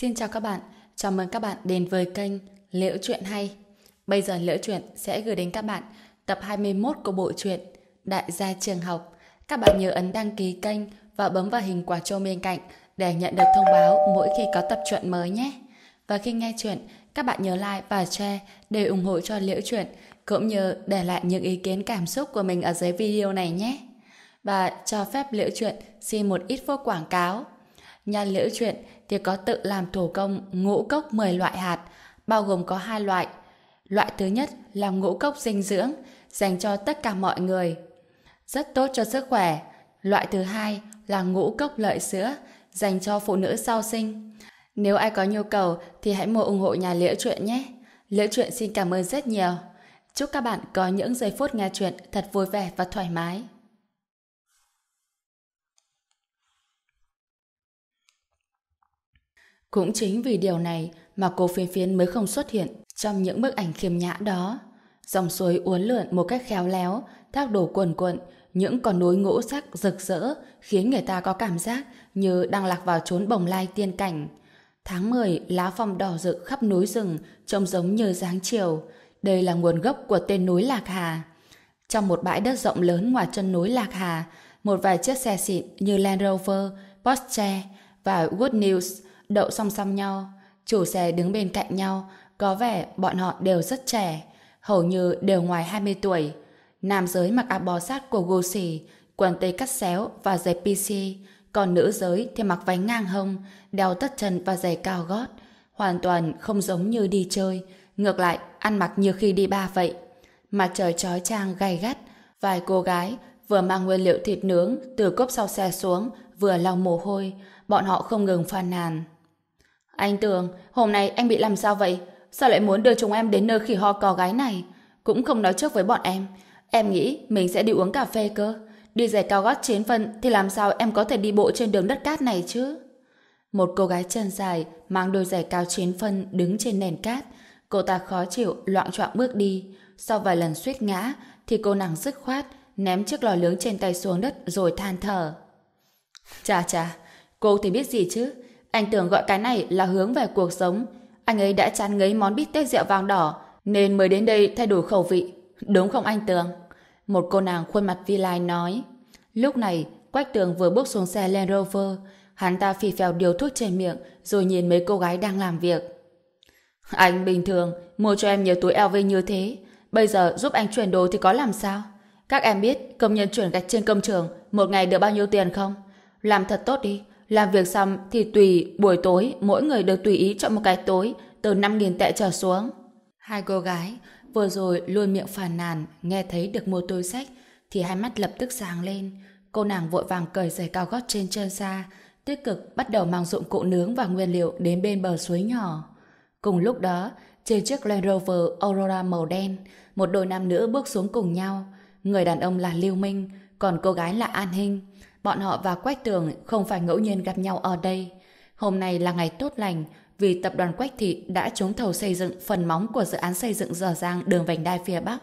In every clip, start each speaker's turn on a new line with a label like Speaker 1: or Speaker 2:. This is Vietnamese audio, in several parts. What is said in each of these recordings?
Speaker 1: Xin chào các bạn, chào mừng các bạn đến với kênh Liễu Chuyện Hay. Bây giờ Liễu Chuyện sẽ gửi đến các bạn tập 21 của bộ truyện Đại gia trường học. Các bạn nhớ ấn đăng ký kênh và bấm vào hình quả chuông bên cạnh để nhận được thông báo mỗi khi có tập truyện mới nhé. Và khi nghe chuyện, các bạn nhớ like và share để ủng hộ cho Liễu Chuyện, cũng như để lại những ý kiến cảm xúc của mình ở dưới video này nhé. Và cho phép Liễu Chuyện xin một ít phút quảng cáo. Nhà Liễu Chuyện thì có tự làm thủ công ngũ cốc 10 loại hạt, bao gồm có hai loại. Loại thứ nhất là ngũ cốc dinh dưỡng, dành cho tất cả mọi người. Rất tốt cho sức khỏe. Loại thứ hai là ngũ cốc lợi sữa, dành cho phụ nữ sau sinh. Nếu ai có nhu cầu thì hãy mua ủng hộ nhà Liễu Chuyện nhé. Liễu Chuyện xin cảm ơn rất nhiều. Chúc các bạn có những giây phút nghe chuyện thật vui vẻ và thoải mái. Cũng chính vì điều này mà cô phiên phiến mới không xuất hiện trong những bức ảnh khiêm nhã đó. Dòng suối uốn lượn một cách khéo léo, thác đổ cuồn cuộn, những con núi ngũ sắc rực rỡ khiến người ta có cảm giác như đang lạc vào chốn bồng lai tiên cảnh. Tháng 10, lá phong đỏ rực khắp núi rừng, trông giống như dáng chiều. Đây là nguồn gốc của tên núi Lạc Hà. Trong một bãi đất rộng lớn ngoài chân núi Lạc Hà, một vài chiếc xe xịn như Land Rover, Porsche và Good News đậu song song nhau. Chủ xe đứng bên cạnh nhau, có vẻ bọn họ đều rất trẻ, hầu như đều ngoài 20 tuổi. Nam giới mặc áo bó sát của Gucci, quần tây cắt xéo và giày PC, còn nữ giới thì mặc váy ngang hông, đeo tất chân và giày cao gót, hoàn toàn không giống như đi chơi, ngược lại ăn mặc như khi đi ba vậy. Mặt trời chói chang gay gắt, vài cô gái vừa mang nguyên liệu thịt nướng từ cốp sau xe xuống, vừa lau mồ hôi, bọn họ không ngừng phàn nàn. Anh Tường, hôm nay anh bị làm sao vậy? Sao lại muốn đưa chúng em đến nơi khỉ ho cò gái này? Cũng không nói trước với bọn em. Em nghĩ mình sẽ đi uống cà phê cơ. Đi giày cao gót chiến phân thì làm sao em có thể đi bộ trên đường đất cát này chứ? Một cô gái chân dài mang đôi giày cao chiến phân đứng trên nền cát. Cô ta khó chịu loạn trọng bước đi. Sau vài lần suýt ngã thì cô nàng dứt khoát ném chiếc lò lướng trên tay xuống đất rồi than thở. Chà chà, cô thì biết gì chứ? Anh tưởng gọi cái này là hướng về cuộc sống. Anh ấy đã chán ngấy món bít tết rượu vang đỏ, nên mới đến đây thay đổi khẩu vị. Đúng không anh Tường? Một cô nàng khuôn mặt vi lai nói. Lúc này, Quách Tường vừa bước xuống xe Land Rover. Hắn ta phì phèo điều thuốc trên miệng, rồi nhìn mấy cô gái đang làm việc. Anh bình thường, mua cho em nhiều túi LV như thế. Bây giờ giúp anh chuyển đồ thì có làm sao? Các em biết công nhân chuyển gạch trên công trường một ngày được bao nhiêu tiền không? Làm thật tốt đi, làm việc xong thì tùy buổi tối mỗi người được tùy ý chọn một cái tối từ 5.000 tệ trở xuống. Hai cô gái vừa rồi luôn miệng phàn nàn nghe thấy được mua túi sách thì hai mắt lập tức sáng lên. Cô nàng vội vàng cởi giày cao gót trên chân ra tích cực bắt đầu mang dụng cụ nướng và nguyên liệu đến bên bờ suối nhỏ. Cùng lúc đó, trên chiếc Land Rover Aurora màu đen, một đôi nam nữ bước xuống cùng nhau. Người đàn ông là Lưu Minh, còn cô gái là An Hinh bọn họ và Quách Tường không phải ngẫu nhiên gặp nhau ở đây. Hôm nay là ngày tốt lành vì tập đoàn Quách Thị đã trúng thầu xây dựng phần móng của dự án xây dựng dở dang đường vành đai phía Bắc.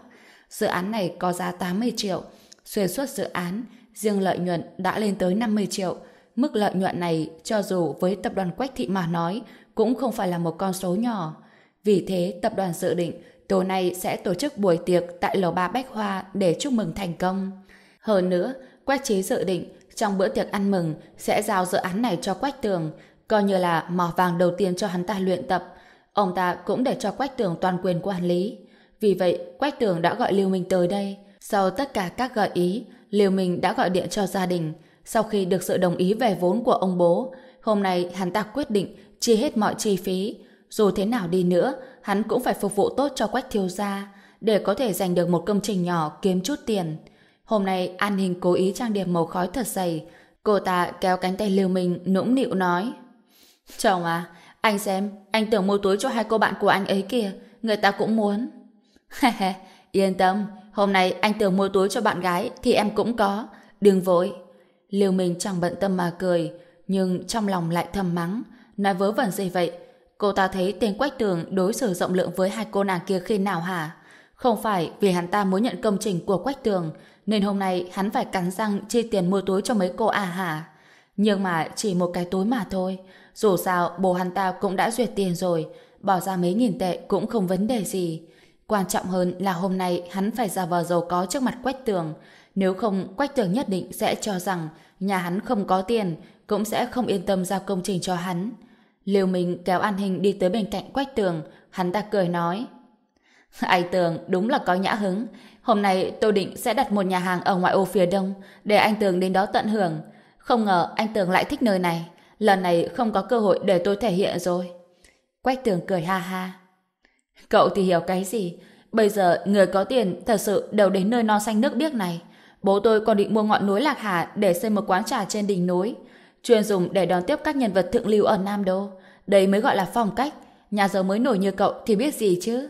Speaker 1: Dự án này có giá 80 triệu. Xuyên suốt dự án, riêng lợi nhuận đã lên tới 50 triệu. Mức lợi nhuận này, cho dù với tập đoàn Quách Thị mà nói, cũng không phải là một con số nhỏ. Vì thế, tập đoàn dự định tối nay sẽ tổ chức buổi tiệc tại lầu ba Bách Hoa để chúc mừng thành công. Hơn nữa, Quách Trí dự định trong bữa tiệc ăn mừng sẽ giao dự án này cho Quách Tường, coi như là mỏ vàng đầu tiên cho hắn ta luyện tập. Ông ta cũng để cho Quách Tường toàn quyền quản lý. Vì vậy, Quách Tường đã gọi Lưu Minh tới đây. Sau tất cả các gợi ý, Lưu Minh đã gọi điện cho gia đình. Sau khi được sự đồng ý về vốn của ông bố, hôm nay hắn ta quyết định chi hết mọi chi phí. Dù thế nào đi nữa, hắn cũng phải phục vụ tốt cho Quách Thiếu Gia, để có thể giành được một công trình nhỏ kiếm chút tiền. Hôm nay An Hình cố ý trang điểm màu khói thật dày. Cô ta kéo cánh tay Lưu Minh nũng nịu nói. Chồng à, anh xem, anh tưởng mua túi cho hai cô bạn của anh ấy kìa, người ta cũng muốn. Yên tâm, hôm nay anh tưởng mua túi cho bạn gái thì em cũng có. Đừng vội. Lưu Minh chẳng bận tâm mà cười, nhưng trong lòng lại thầm mắng. Nói vớ vẩn gì vậy? Cô ta thấy tên Quách Tường đối xử rộng lượng với hai cô nàng kia khi nào hả? Không phải vì hắn ta muốn nhận công trình của Quách Tường, nên hôm nay hắn phải cắn răng chi tiền mua túi cho mấy cô à hả? Nhưng mà chỉ một cái túi mà thôi. Dù sao, bố hắn ta cũng đã duyệt tiền rồi. Bỏ ra mấy nghìn tệ cũng không vấn đề gì. Quan trọng hơn là hôm nay hắn phải ra vờ giàu có trước mặt Quách Tường. Nếu không, Quách Tường nhất định sẽ cho rằng nhà hắn không có tiền, cũng sẽ không yên tâm giao công trình cho hắn. Liêu Minh kéo An Hình đi tới bên cạnh Quách Tường, hắn ta cười nói. Anh Tường đúng là có nhã hứng. Hôm nay tôi định sẽ đặt một nhà hàng ở ngoại ô phía đông, để anh Tường đến đó tận hưởng. Không ngờ anh Tường lại thích nơi này. Lần này không có cơ hội để tôi thể hiện rồi. Quách Tường cười ha ha. Cậu thì hiểu cái gì? Bây giờ người có tiền thật sự đều đến nơi non xanh nước biếc này. Bố tôi còn định mua ngọn núi Lạc Hà để xây một quán trà trên đỉnh núi. Chuyên dùng để đón tiếp các nhân vật thượng lưu ở Nam Đô. Đây mới gọi là phong cách. Nhà giàu mới nổi như cậu thì biết gì chứ?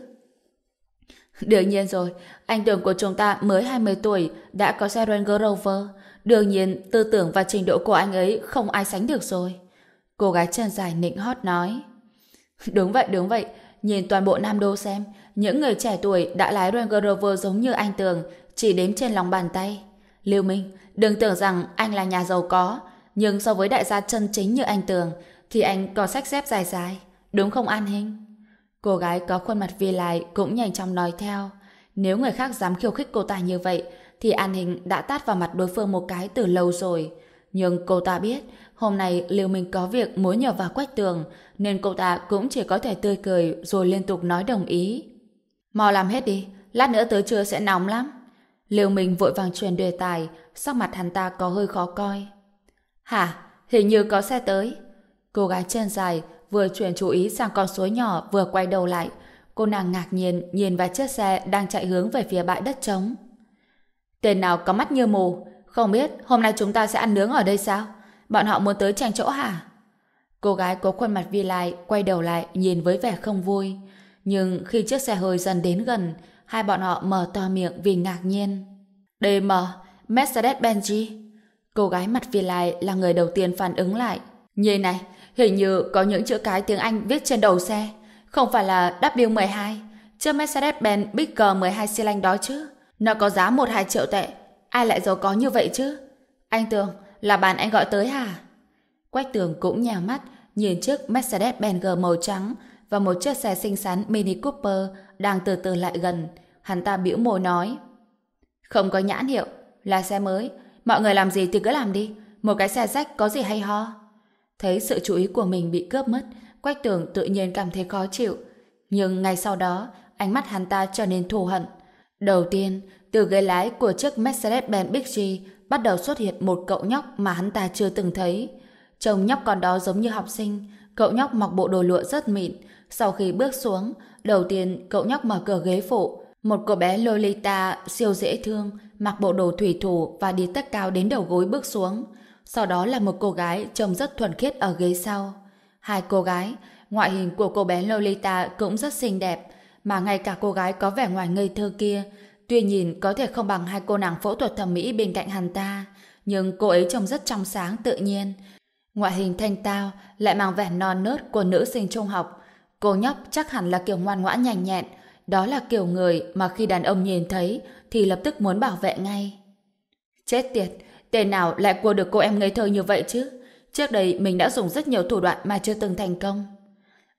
Speaker 1: Đương nhiên rồi, anh tưởng của chúng ta mới 20 tuổi đã có xe Range Rover. Đương nhiên, tư tưởng và trình độ của anh ấy không ai sánh được rồi. Cô gái chân dài nịnh hót nói. Đúng vậy, đúng vậy. Nhìn toàn bộ Nam Đô xem, những người trẻ tuổi đã lái Range Rover giống như anh Tường, chỉ đếm trên lòng bàn tay. Lưu Minh, đừng tưởng rằng anh là nhà giàu có, nhưng so với đại gia chân chính như anh Tường, thì anh có sách xếp dài dài. Đúng không An Hinh? Cô gái có khuôn mặt vi lại cũng nhanh chóng nói theo. Nếu người khác dám khiêu khích cô ta như vậy, thì An Hình đã tát vào mặt đối phương một cái từ lâu rồi. Nhưng cô ta biết, hôm nay Lưu Minh có việc muốn nhờ vào quách tường, nên cô ta cũng chỉ có thể tươi cười rồi liên tục nói đồng ý. Mau làm hết đi, lát nữa tới trưa sẽ nóng lắm. Lưu Minh vội vàng truyền đề tài, sắc mặt hắn ta có hơi khó coi. Hả? Hình như có xe tới. Cô gái chân dài vừa chuyển chú ý sang con suối nhỏ vừa quay đầu lại. Cô nàng ngạc nhiên nhìn vào chiếc xe đang chạy hướng về phía bãi đất trống. Tên nào có mắt như mù, không biết hôm nay chúng ta sẽ ăn nướng ở đây sao? Bọn họ muốn tới tranh chỗ hả? Cô gái có khuôn mặt vi lại quay đầu lại nhìn với vẻ không vui. Nhưng khi chiếc xe hơi dần đến gần, hai bọn họ mở to miệng vì ngạc nhiên. DM, Mercedes-Benz. Cô gái mặt vi lại là người đầu tiên phản ứng lại. Như này, hình như có những chữ cái tiếng Anh viết trên đầu xe. Không phải là W12, chiếc Mercedes-Benz Big G12 xi lanh đó chứ. Nó có giá 1-2 triệu tệ. Ai lại giàu có như vậy chứ? Anh Tường, là bạn anh gọi tới hả? Quách Tường cũng nhào mắt, nhìn chiếc Mercedes-Benz G màu trắng và một chiếc xe xinh xắn Mini Cooper đang từ từ lại gần. Hắn ta bĩu môi nói. Không có nhãn hiệu, là xe mới. Mọi người làm gì thì cứ làm đi. Một cái xe rách có gì hay ho? Thấy sự chú ý của mình bị cướp mất, Quách Tường tự nhiên cảm thấy khó chịu. Nhưng ngay sau đó, ánh mắt hắn ta trở nên thù hận. Đầu tiên, từ ghế lái của chiếc Mercedes-Benz Big G bắt đầu xuất hiện một cậu nhóc mà hắn ta chưa từng thấy. Trông nhóc con đó giống như học sinh, cậu nhóc mặc bộ đồ lụa rất mịn. Sau khi bước xuống, đầu tiên cậu nhóc mở cửa ghế phụ. Một cô bé Lolita siêu dễ thương, mặc bộ đồ thủy thủ và đi tất cao đến đầu gối bước xuống. Sau đó là một cô gái trông rất thuần khiết ở ghế sau. Hai cô gái, ngoại hình của cô bé Lolita cũng rất xinh đẹp, mà ngay cả cô gái có vẻ ngoài ngây thơ kia, tuy nhìn có thể không bằng hai cô nàng phẫu thuật thẩm mỹ bên cạnh hắn ta, nhưng cô ấy trông rất trong sáng tự nhiên. Ngoại hình thanh tao lại mang vẻ non nớt của nữ sinh trung học. Cô nhóc chắc hẳn là kiểu ngoan ngoãn nhanh nhẹn, đó là kiểu người mà khi đàn ông nhìn thấy thì lập tức muốn bảo vệ ngay. Chết tiệt, tên nào lại cua được cô em ngây thơ như vậy chứ? Trước đây mình đã dùng rất nhiều thủ đoạn mà chưa từng thành công.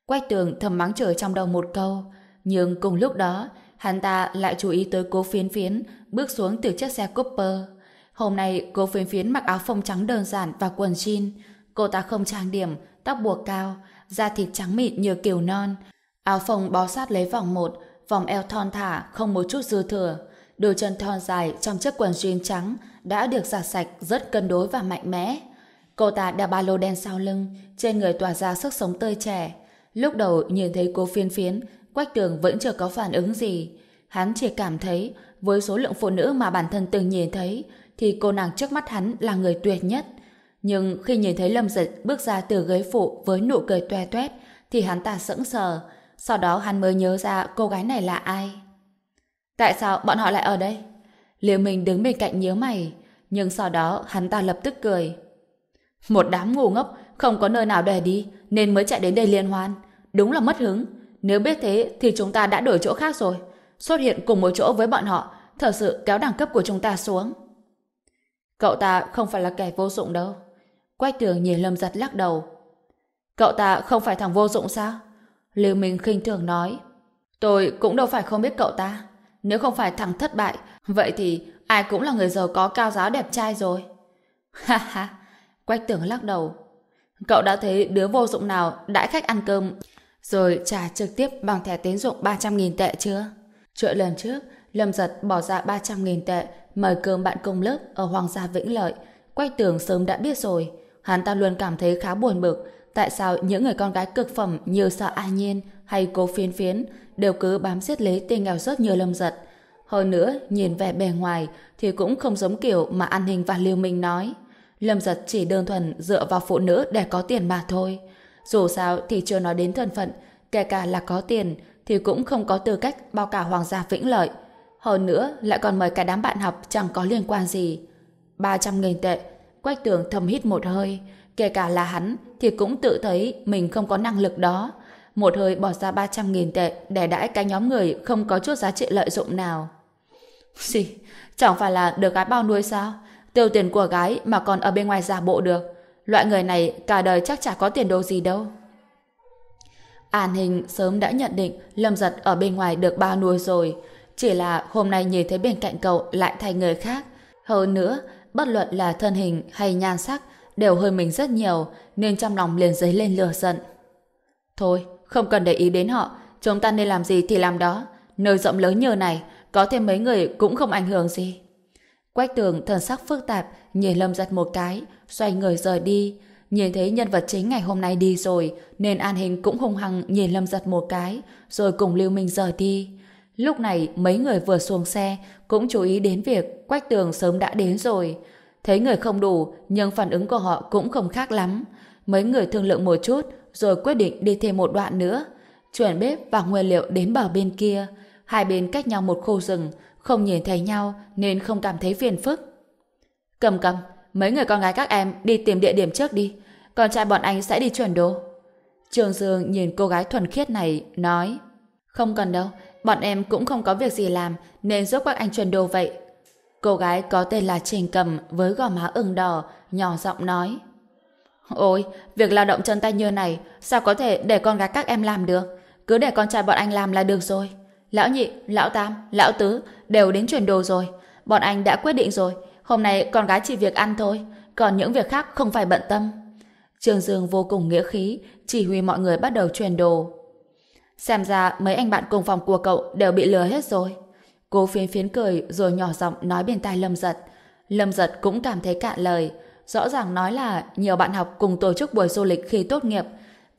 Speaker 1: Quách tường thầm mắng trời trong đầu một câu, nhưng cùng lúc đó, hắn ta lại chú ý tới cố phiến phiến bước xuống từ chiếc xe Cooper. Hôm nay cố phiến phiến mặc áo phông trắng đơn giản và quần jean. Cô ta không trang điểm, tóc buộc cao, da thịt trắng mịn như kiều non. Áo phông bó sát lấy vòng một, vòng eo thon thả, không một chút dư thừa. Đôi chân thon dài trong chiếc quần jean trắng đã được giặt sạch rất cân đối và mạnh mẽ. Cô ta đeo ba lô đen sau lưng, trên người tỏa ra sức sống tươi trẻ. Lúc đầu nhìn thấy cô phiên phiến, Quách Tường vẫn chưa có phản ứng gì. Hắn chỉ cảm thấy, với số lượng phụ nữ mà bản thân từng nhìn thấy, thì cô nàng trước mắt hắn là người tuyệt nhất. Nhưng khi nhìn thấy Lâm Dịch bước ra từ ghế phụ với nụ cười toe toét, thì hắn ta sững sờ. Sau đó hắn mới nhớ ra cô gái này là ai. Tại sao bọn họ lại ở đây? Liêu Minh đứng bên cạnh nhớ mày, nhưng sau đó hắn ta lập tức cười. Một đám ngu ngốc, không có nơi nào để đi, nên mới chạy đến đây liên hoan. Đúng là mất hứng. Nếu biết thế thì chúng ta đã đổi chỗ khác rồi. Xuất hiện cùng một chỗ với bọn họ, thật sự kéo đẳng cấp của chúng ta xuống. Cậu ta không phải là kẻ vô dụng đâu. Quách tường nhìn Lâm giật lắc đầu. Cậu ta không phải thằng vô dụng sao? Lưu Minh khinh thường nói. Tôi cũng đâu phải không biết cậu ta. Nếu không phải thằng thất bại, vậy thì ai cũng là người giàu có cao giáo đẹp trai rồi. Ha ha, Quách tưởng lắc đầu. Cậu đã thấy đứa vô dụng nào đãi khách ăn cơm rồi trả trực tiếp bằng thẻ tín dụng 300.000 tệ chưa? Chuyện lần trước, Lâm Giật bỏ ra 300.000 tệ mời cơm bạn cùng lớp ở Hoàng gia Vĩnh Lợi. Quách tưởng sớm đã biết rồi. Hắn ta luôn cảm thấy khá buồn bực tại sao những người con gái cực phẩm như sợ ai Nhiên hay cô phiên phiến đều cứ bám giết lấy tên nghèo rớt như Lâm Giật. Hơn nữa, nhìn vẻ bề ngoài thì cũng không giống kiểu mà An Hình và Liêu Minh nói. Lâm Giật chỉ đơn thuần dựa vào phụ nữ để có tiền mà thôi. Dù sao thì chưa nói đến thân phận, kể cả là có tiền thì cũng không có tư cách bao cả Hoàng gia Vĩnh Lợi. Hơn nữa, lại còn mời cả đám bạn học chẳng có liên quan gì. 300 nghìn tệ, Quách tường thầm hít một hơi. Kể cả là hắn thì cũng tự thấy mình không có năng lực đó. Một hơi bỏ ra 300 nghìn tệ để đãi cái nhóm người không có chút giá trị lợi dụng nào. Gì? Chẳng phải là được gái bao nuôi sao? Tiêu tiền của gái mà còn ở bên ngoài giả bộ được. Loại người này cả đời chắc chả có tiền đồ gì đâu. An Hình sớm đã nhận định Lâm Giật ở bên ngoài được bao nuôi rồi. Chỉ là hôm nay nhìn thấy bên cạnh cậu lại thành người khác. Hơn nữa, bất luận là thân hình hay nhan sắc đều hơi mình rất nhiều nên trong lòng liền dấy lên lửa giận. Thôi, không cần để ý đến họ. Chúng ta nên làm gì thì làm đó. Nơi rộng lớn như này, có thêm mấy người cũng không ảnh hưởng gì. Quách tường thần sắc phức tạp, nhìn Lâm Giật một cái, xoay người rời đi. Nhìn thấy nhân vật chính ngày hôm nay đi rồi, nên An Hình cũng hung hăng nhìn Lâm Giật một cái, rồi cùng Lưu Minh rời đi. Lúc này, mấy người vừa xuống xe, cũng chú ý đến việc Quách Tường sớm đã đến rồi. Thấy người không đủ, nhưng phản ứng của họ cũng không khác lắm. Mấy người thương lượng một chút rồi quyết định đi thêm một đoạn nữa. Chuyển bếp và nguyên liệu đến bờ bên kia. Hai bên cách nhau một khu rừng không nhìn thấy nhau nên không cảm thấy phiền phức. Cầm cầm, mấy người con gái các em đi tìm địa điểm trước đi. Con trai bọn anh sẽ đi chuyển đồ. Trường Dương nhìn cô gái thuần khiết này, nói Không cần đâu, bọn em cũng không có việc gì làm nên giúp các anh chuyển đồ vậy. Cô gái có tên là Trình Cầm với gò má ửng đỏ, nhỏ giọng nói Ôi, việc lao động chân tay như này sao có thể để con gái các em làm được? Cứ để con trai bọn anh làm là được rồi. Lão nhị, lão tam, lão tứ đều đến chuyển đồ rồi. Bọn anh đã quyết định rồi. Hôm nay con gái chỉ việc ăn thôi. Còn những việc khác không phải bận tâm. trường Dương vô cùng nghĩa khí, chỉ huy mọi người bắt đầu chuyển đồ. Xem ra mấy anh bạn cùng phòng của cậu đều bị lừa hết rồi. Cô phiến phiến cười rồi nhỏ giọng nói bên tai Lâm Giật. Lâm Giật cũng cảm thấy cạn lời. Rõ ràng nói là nhiều bạn học cùng tổ chức buổi du lịch khi tốt nghiệp.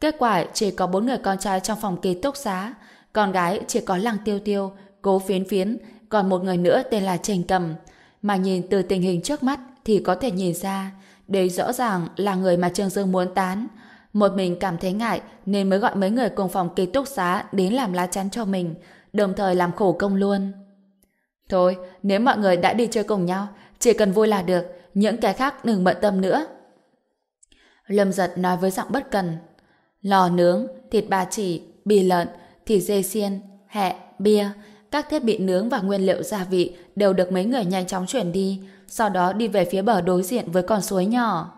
Speaker 1: Kết quả chỉ có bốn người con trai trong phòng ký túc xá. Con gái chỉ có Lăng Tiêu Tiêu, Cố Phiến Phiến, còn một người nữa tên là Trình Cầm. Mà nhìn từ tình hình trước mắt thì có thể nhìn ra đây rõ ràng là người mà Trương Dương muốn tán. Một mình cảm thấy ngại nên mới gọi mấy người cùng phòng ký túc xá đến làm lá chắn cho mình, đồng thời làm khổ công luôn. Thôi, nếu mọi người đã đi chơi cùng nhau, chỉ cần vui là được, những cái khác đừng bận tâm nữa. Lâm giật nói với giọng bất cần. Lò nướng, thịt ba chỉ, bì lợn, thịt dê xiên, hẹ, bia, các thiết bị nướng và nguyên liệu gia vị đều được mấy người nhanh chóng chuyển đi, sau đó đi về phía bờ đối diện với con suối nhỏ.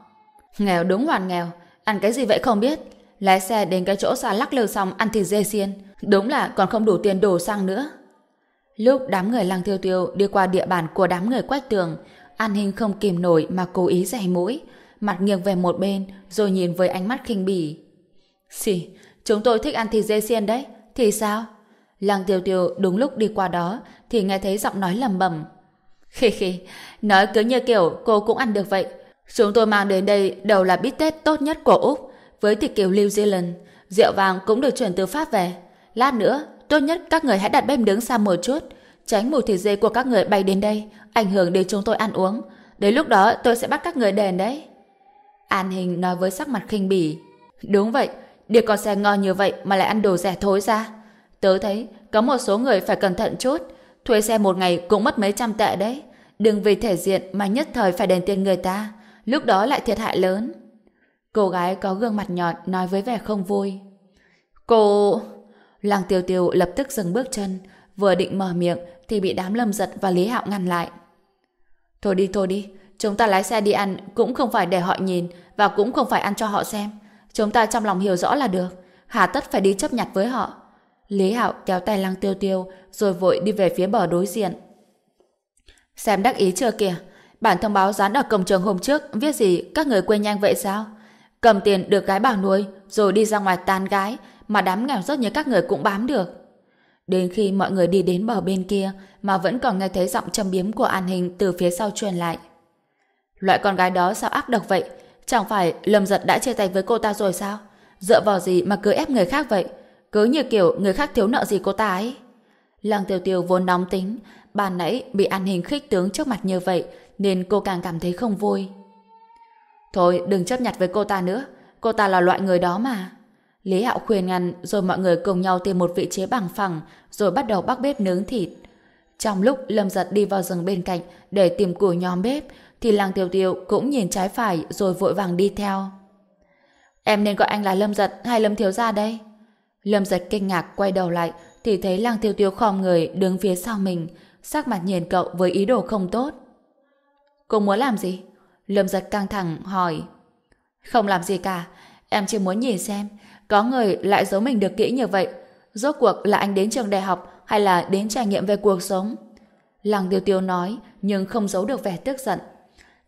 Speaker 1: Nghèo đúng hoàn nghèo, ăn cái gì vậy không biết. Lái xe đến cái chỗ xa lắc lư xong ăn thịt dê xiên, đúng là còn không đủ tiền đổ xăng nữa. Lúc đám người lăng tiêu tiêu đi qua địa bàn của đám người quách tường, An Hinh không kìm nổi mà cố ý dày mũi, mặt nghiêng về một bên rồi nhìn với ánh mắt khinh bỉ. Xì, chúng tôi thích ăn thịt dê xiên đấy, thì sao? Lăng tiêu tiêu đúng lúc đi qua đó thì nghe thấy giọng nói lầm bầm. Khi khi, nói cứ như kiểu cô cũng ăn được vậy. Chúng tôi mang đến đây đều là bít tết tốt nhất của Úc với thịt kiểu New Zealand. Rượu vàng cũng được chuyển từ Pháp về. Lát nữa, tốt nhất các người hãy đặt bếp đứng xa một chút. Tránh mùi thịt dê của các người bay đến đây, ảnh hưởng đến chúng tôi ăn uống. Đến lúc đó tôi sẽ bắt các người đền đấy. An Hình nói với sắc mặt khinh bỉ. Đúng vậy, đi con xe ngon như vậy mà lại ăn đồ rẻ thối ra. Tớ thấy có một số người phải cẩn thận chút. Thuê xe một ngày cũng mất mấy trăm tệ đấy. Đừng vì thể diện mà nhất thời phải đền tiền người ta. Lúc đó lại thiệt hại lớn. Cô gái có gương mặt nhọt nói với vẻ không vui. Cô... Làng tiêu tiêu lập tức dừng bước chân. Vừa định mở miệng thì bị đám lâm giật và Lý Hạo ngăn lại. Thôi đi thôi đi. Chúng ta lái xe đi ăn, cũng không phải để họ nhìn và cũng không phải ăn cho họ xem. Chúng ta trong lòng hiểu rõ là được. Hà tất phải đi chấp nhặt với họ. Lý Hạo kéo tay Lăng Tiêu Tiêu rồi vội đi về phía bờ đối diện. Xem đắc ý chưa kìa. Bản thông báo dán ở cổng trường hôm trước viết gì các người quên nhanh vậy sao? Cầm tiền được gái bảo nuôi, rồi đi ra ngoài tan gái mà đám nghèo rớt như các người cũng bám được. Đến khi mọi người đi đến bờ bên kia mà vẫn còn nghe thấy giọng châm biếm của An Hình từ phía sau truyền lại. Loại con gái đó sao ác độc vậy? Chẳng phải Lâm Giật đã chia tay với cô ta rồi sao? Dựa vào gì mà cứ ép người khác vậy? Cứ như kiểu người khác thiếu nợ gì cô ta ấy. Lăng Tiêu Tiêu vốn nóng tính, bà nãy bị An Hình khích tướng trước mặt như vậy nên cô càng cảm thấy không vui. Thôi đừng chấp nhặt với cô ta nữa, cô ta là loại người đó mà. Lý Hạo khuyên ngăn rồi mọi người cùng nhau tìm một vị trí bằng phẳng rồi bắt đầu bắt bếp nướng thịt. Trong lúc Lâm Giật đi vào rừng bên cạnh để tìm củi nhóm bếp thì làng Tiêu Tiêu cũng nhìn trái phải rồi vội vàng đi theo. Em nên gọi anh là Lâm Giật hay Lâm Thiếu Gia đây? Lâm Giật kinh ngạc quay đầu lại thì thấy làng Tiêu Tiêu khom người đứng phía sau mình sắc mặt nhìn cậu với ý đồ không tốt. Cô muốn làm gì? Lâm Giật căng thẳng hỏi. Không làm gì cả, em chỉ muốn nhìn xem có người lại giấu mình được kỹ như vậy. Rốt cuộc là anh đến trường đại học hay là đến trải nghiệm về cuộc sống? Lăng tiêu tiêu nói, nhưng không giấu được vẻ tức giận.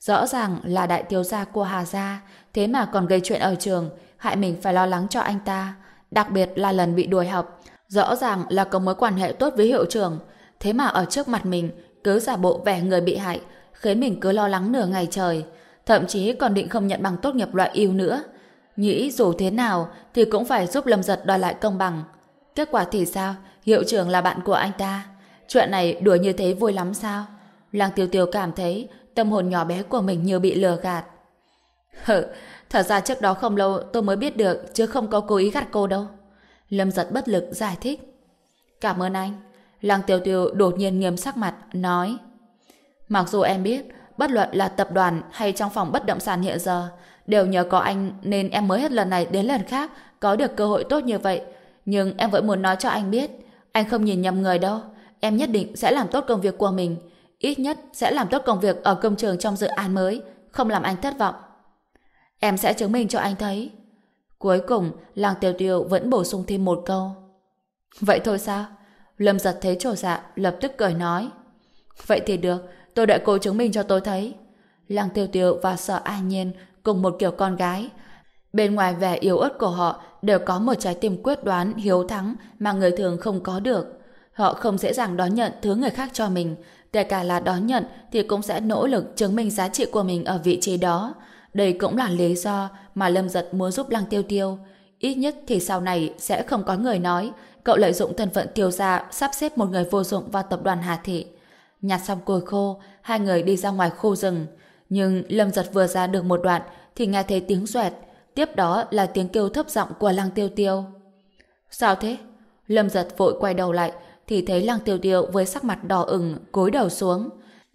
Speaker 1: Rõ ràng là đại thiếu gia của Hà Gia, thế mà còn gây chuyện ở trường, hại mình phải lo lắng cho anh ta. Đặc biệt là lần bị đuổi học. Rõ ràng là có mối quan hệ tốt với hiệu trưởng, thế mà ở trước mặt mình cứ giả bộ vẻ người bị hại, khiến mình cứ lo lắng nửa ngày trời. Thậm chí còn định không nhận bằng tốt nghiệp loại yêu nữa. Nghĩ dù thế nào thì cũng phải giúp Lâm Giật đòi lại công bằng. Kết quả thì sao? Hiệu trưởng là bạn của anh ta. Chuyện này đùa như thế vui lắm sao? Làng Tiêu Tiêu cảm thấy tâm hồn nhỏ bé của mình như bị lừa gạt. Hừ, thật ra trước đó không lâu tôi mới biết được chứ không có cố ý gạt cô đâu. Lâm Giật bất lực giải thích. Cảm ơn anh. Làng Tiêu Tiêu đột nhiên nghiêm sắc mặt, nói Mặc dù em biết, bất luận là tập đoàn hay trong phòng bất động sản hiện giờ, đều nhờ có anh nên em mới hết lần này đến lần khác có được cơ hội tốt như vậy. Nhưng em vẫn muốn nói cho anh biết, anh không nhìn nhầm người đâu. Em nhất định sẽ làm tốt công việc của mình. Ít nhất sẽ làm tốt công việc ở công trường trong dự án mới, không làm anh thất vọng. Em sẽ chứng minh cho anh thấy. Cuối cùng, Làng Tiêu Tiêu vẫn bổ sung thêm một câu. Vậy thôi sao? Lâm giật thấy trổ dạ, lập tức cười nói. Vậy thì được, tôi đợi cô chứng minh cho tôi thấy. Làng Tiêu Tiêu và sợ An Nhiên cùng một kiểu con gái. Bên ngoài vẻ yếu ớt của họ đều có một trái tim quyết đoán, hiếu thắng mà người thường không có được. Họ không dễ dàng đón nhận thứ người khác cho mình, kể cả là đón nhận thì cũng sẽ nỗ lực chứng minh giá trị của mình ở vị trí đó. Đây cũng là lý do mà Lâm Giật muốn giúp Lăng Tiêu Tiêu. Ít nhất thì sau này sẽ không có người nói cậu lợi dụng thân phận tiêu gia sắp xếp một người vô dụng vào tập đoàn Hà Thị. Nhặt xong cồi khô, hai người đi ra ngoài khu rừng. Nhưng Lâm Giật vừa ra được một đoạn thì nghe thấy tiếng xoẹt. Tiếp đó là tiếng kêu thấp giọng của Lăng Tiêu Tiêu. Sao thế? Lâm Giật vội quay đầu lại thì thấy Lăng Tiêu Tiêu với sắc mặt đỏ ửng cúi đầu xuống.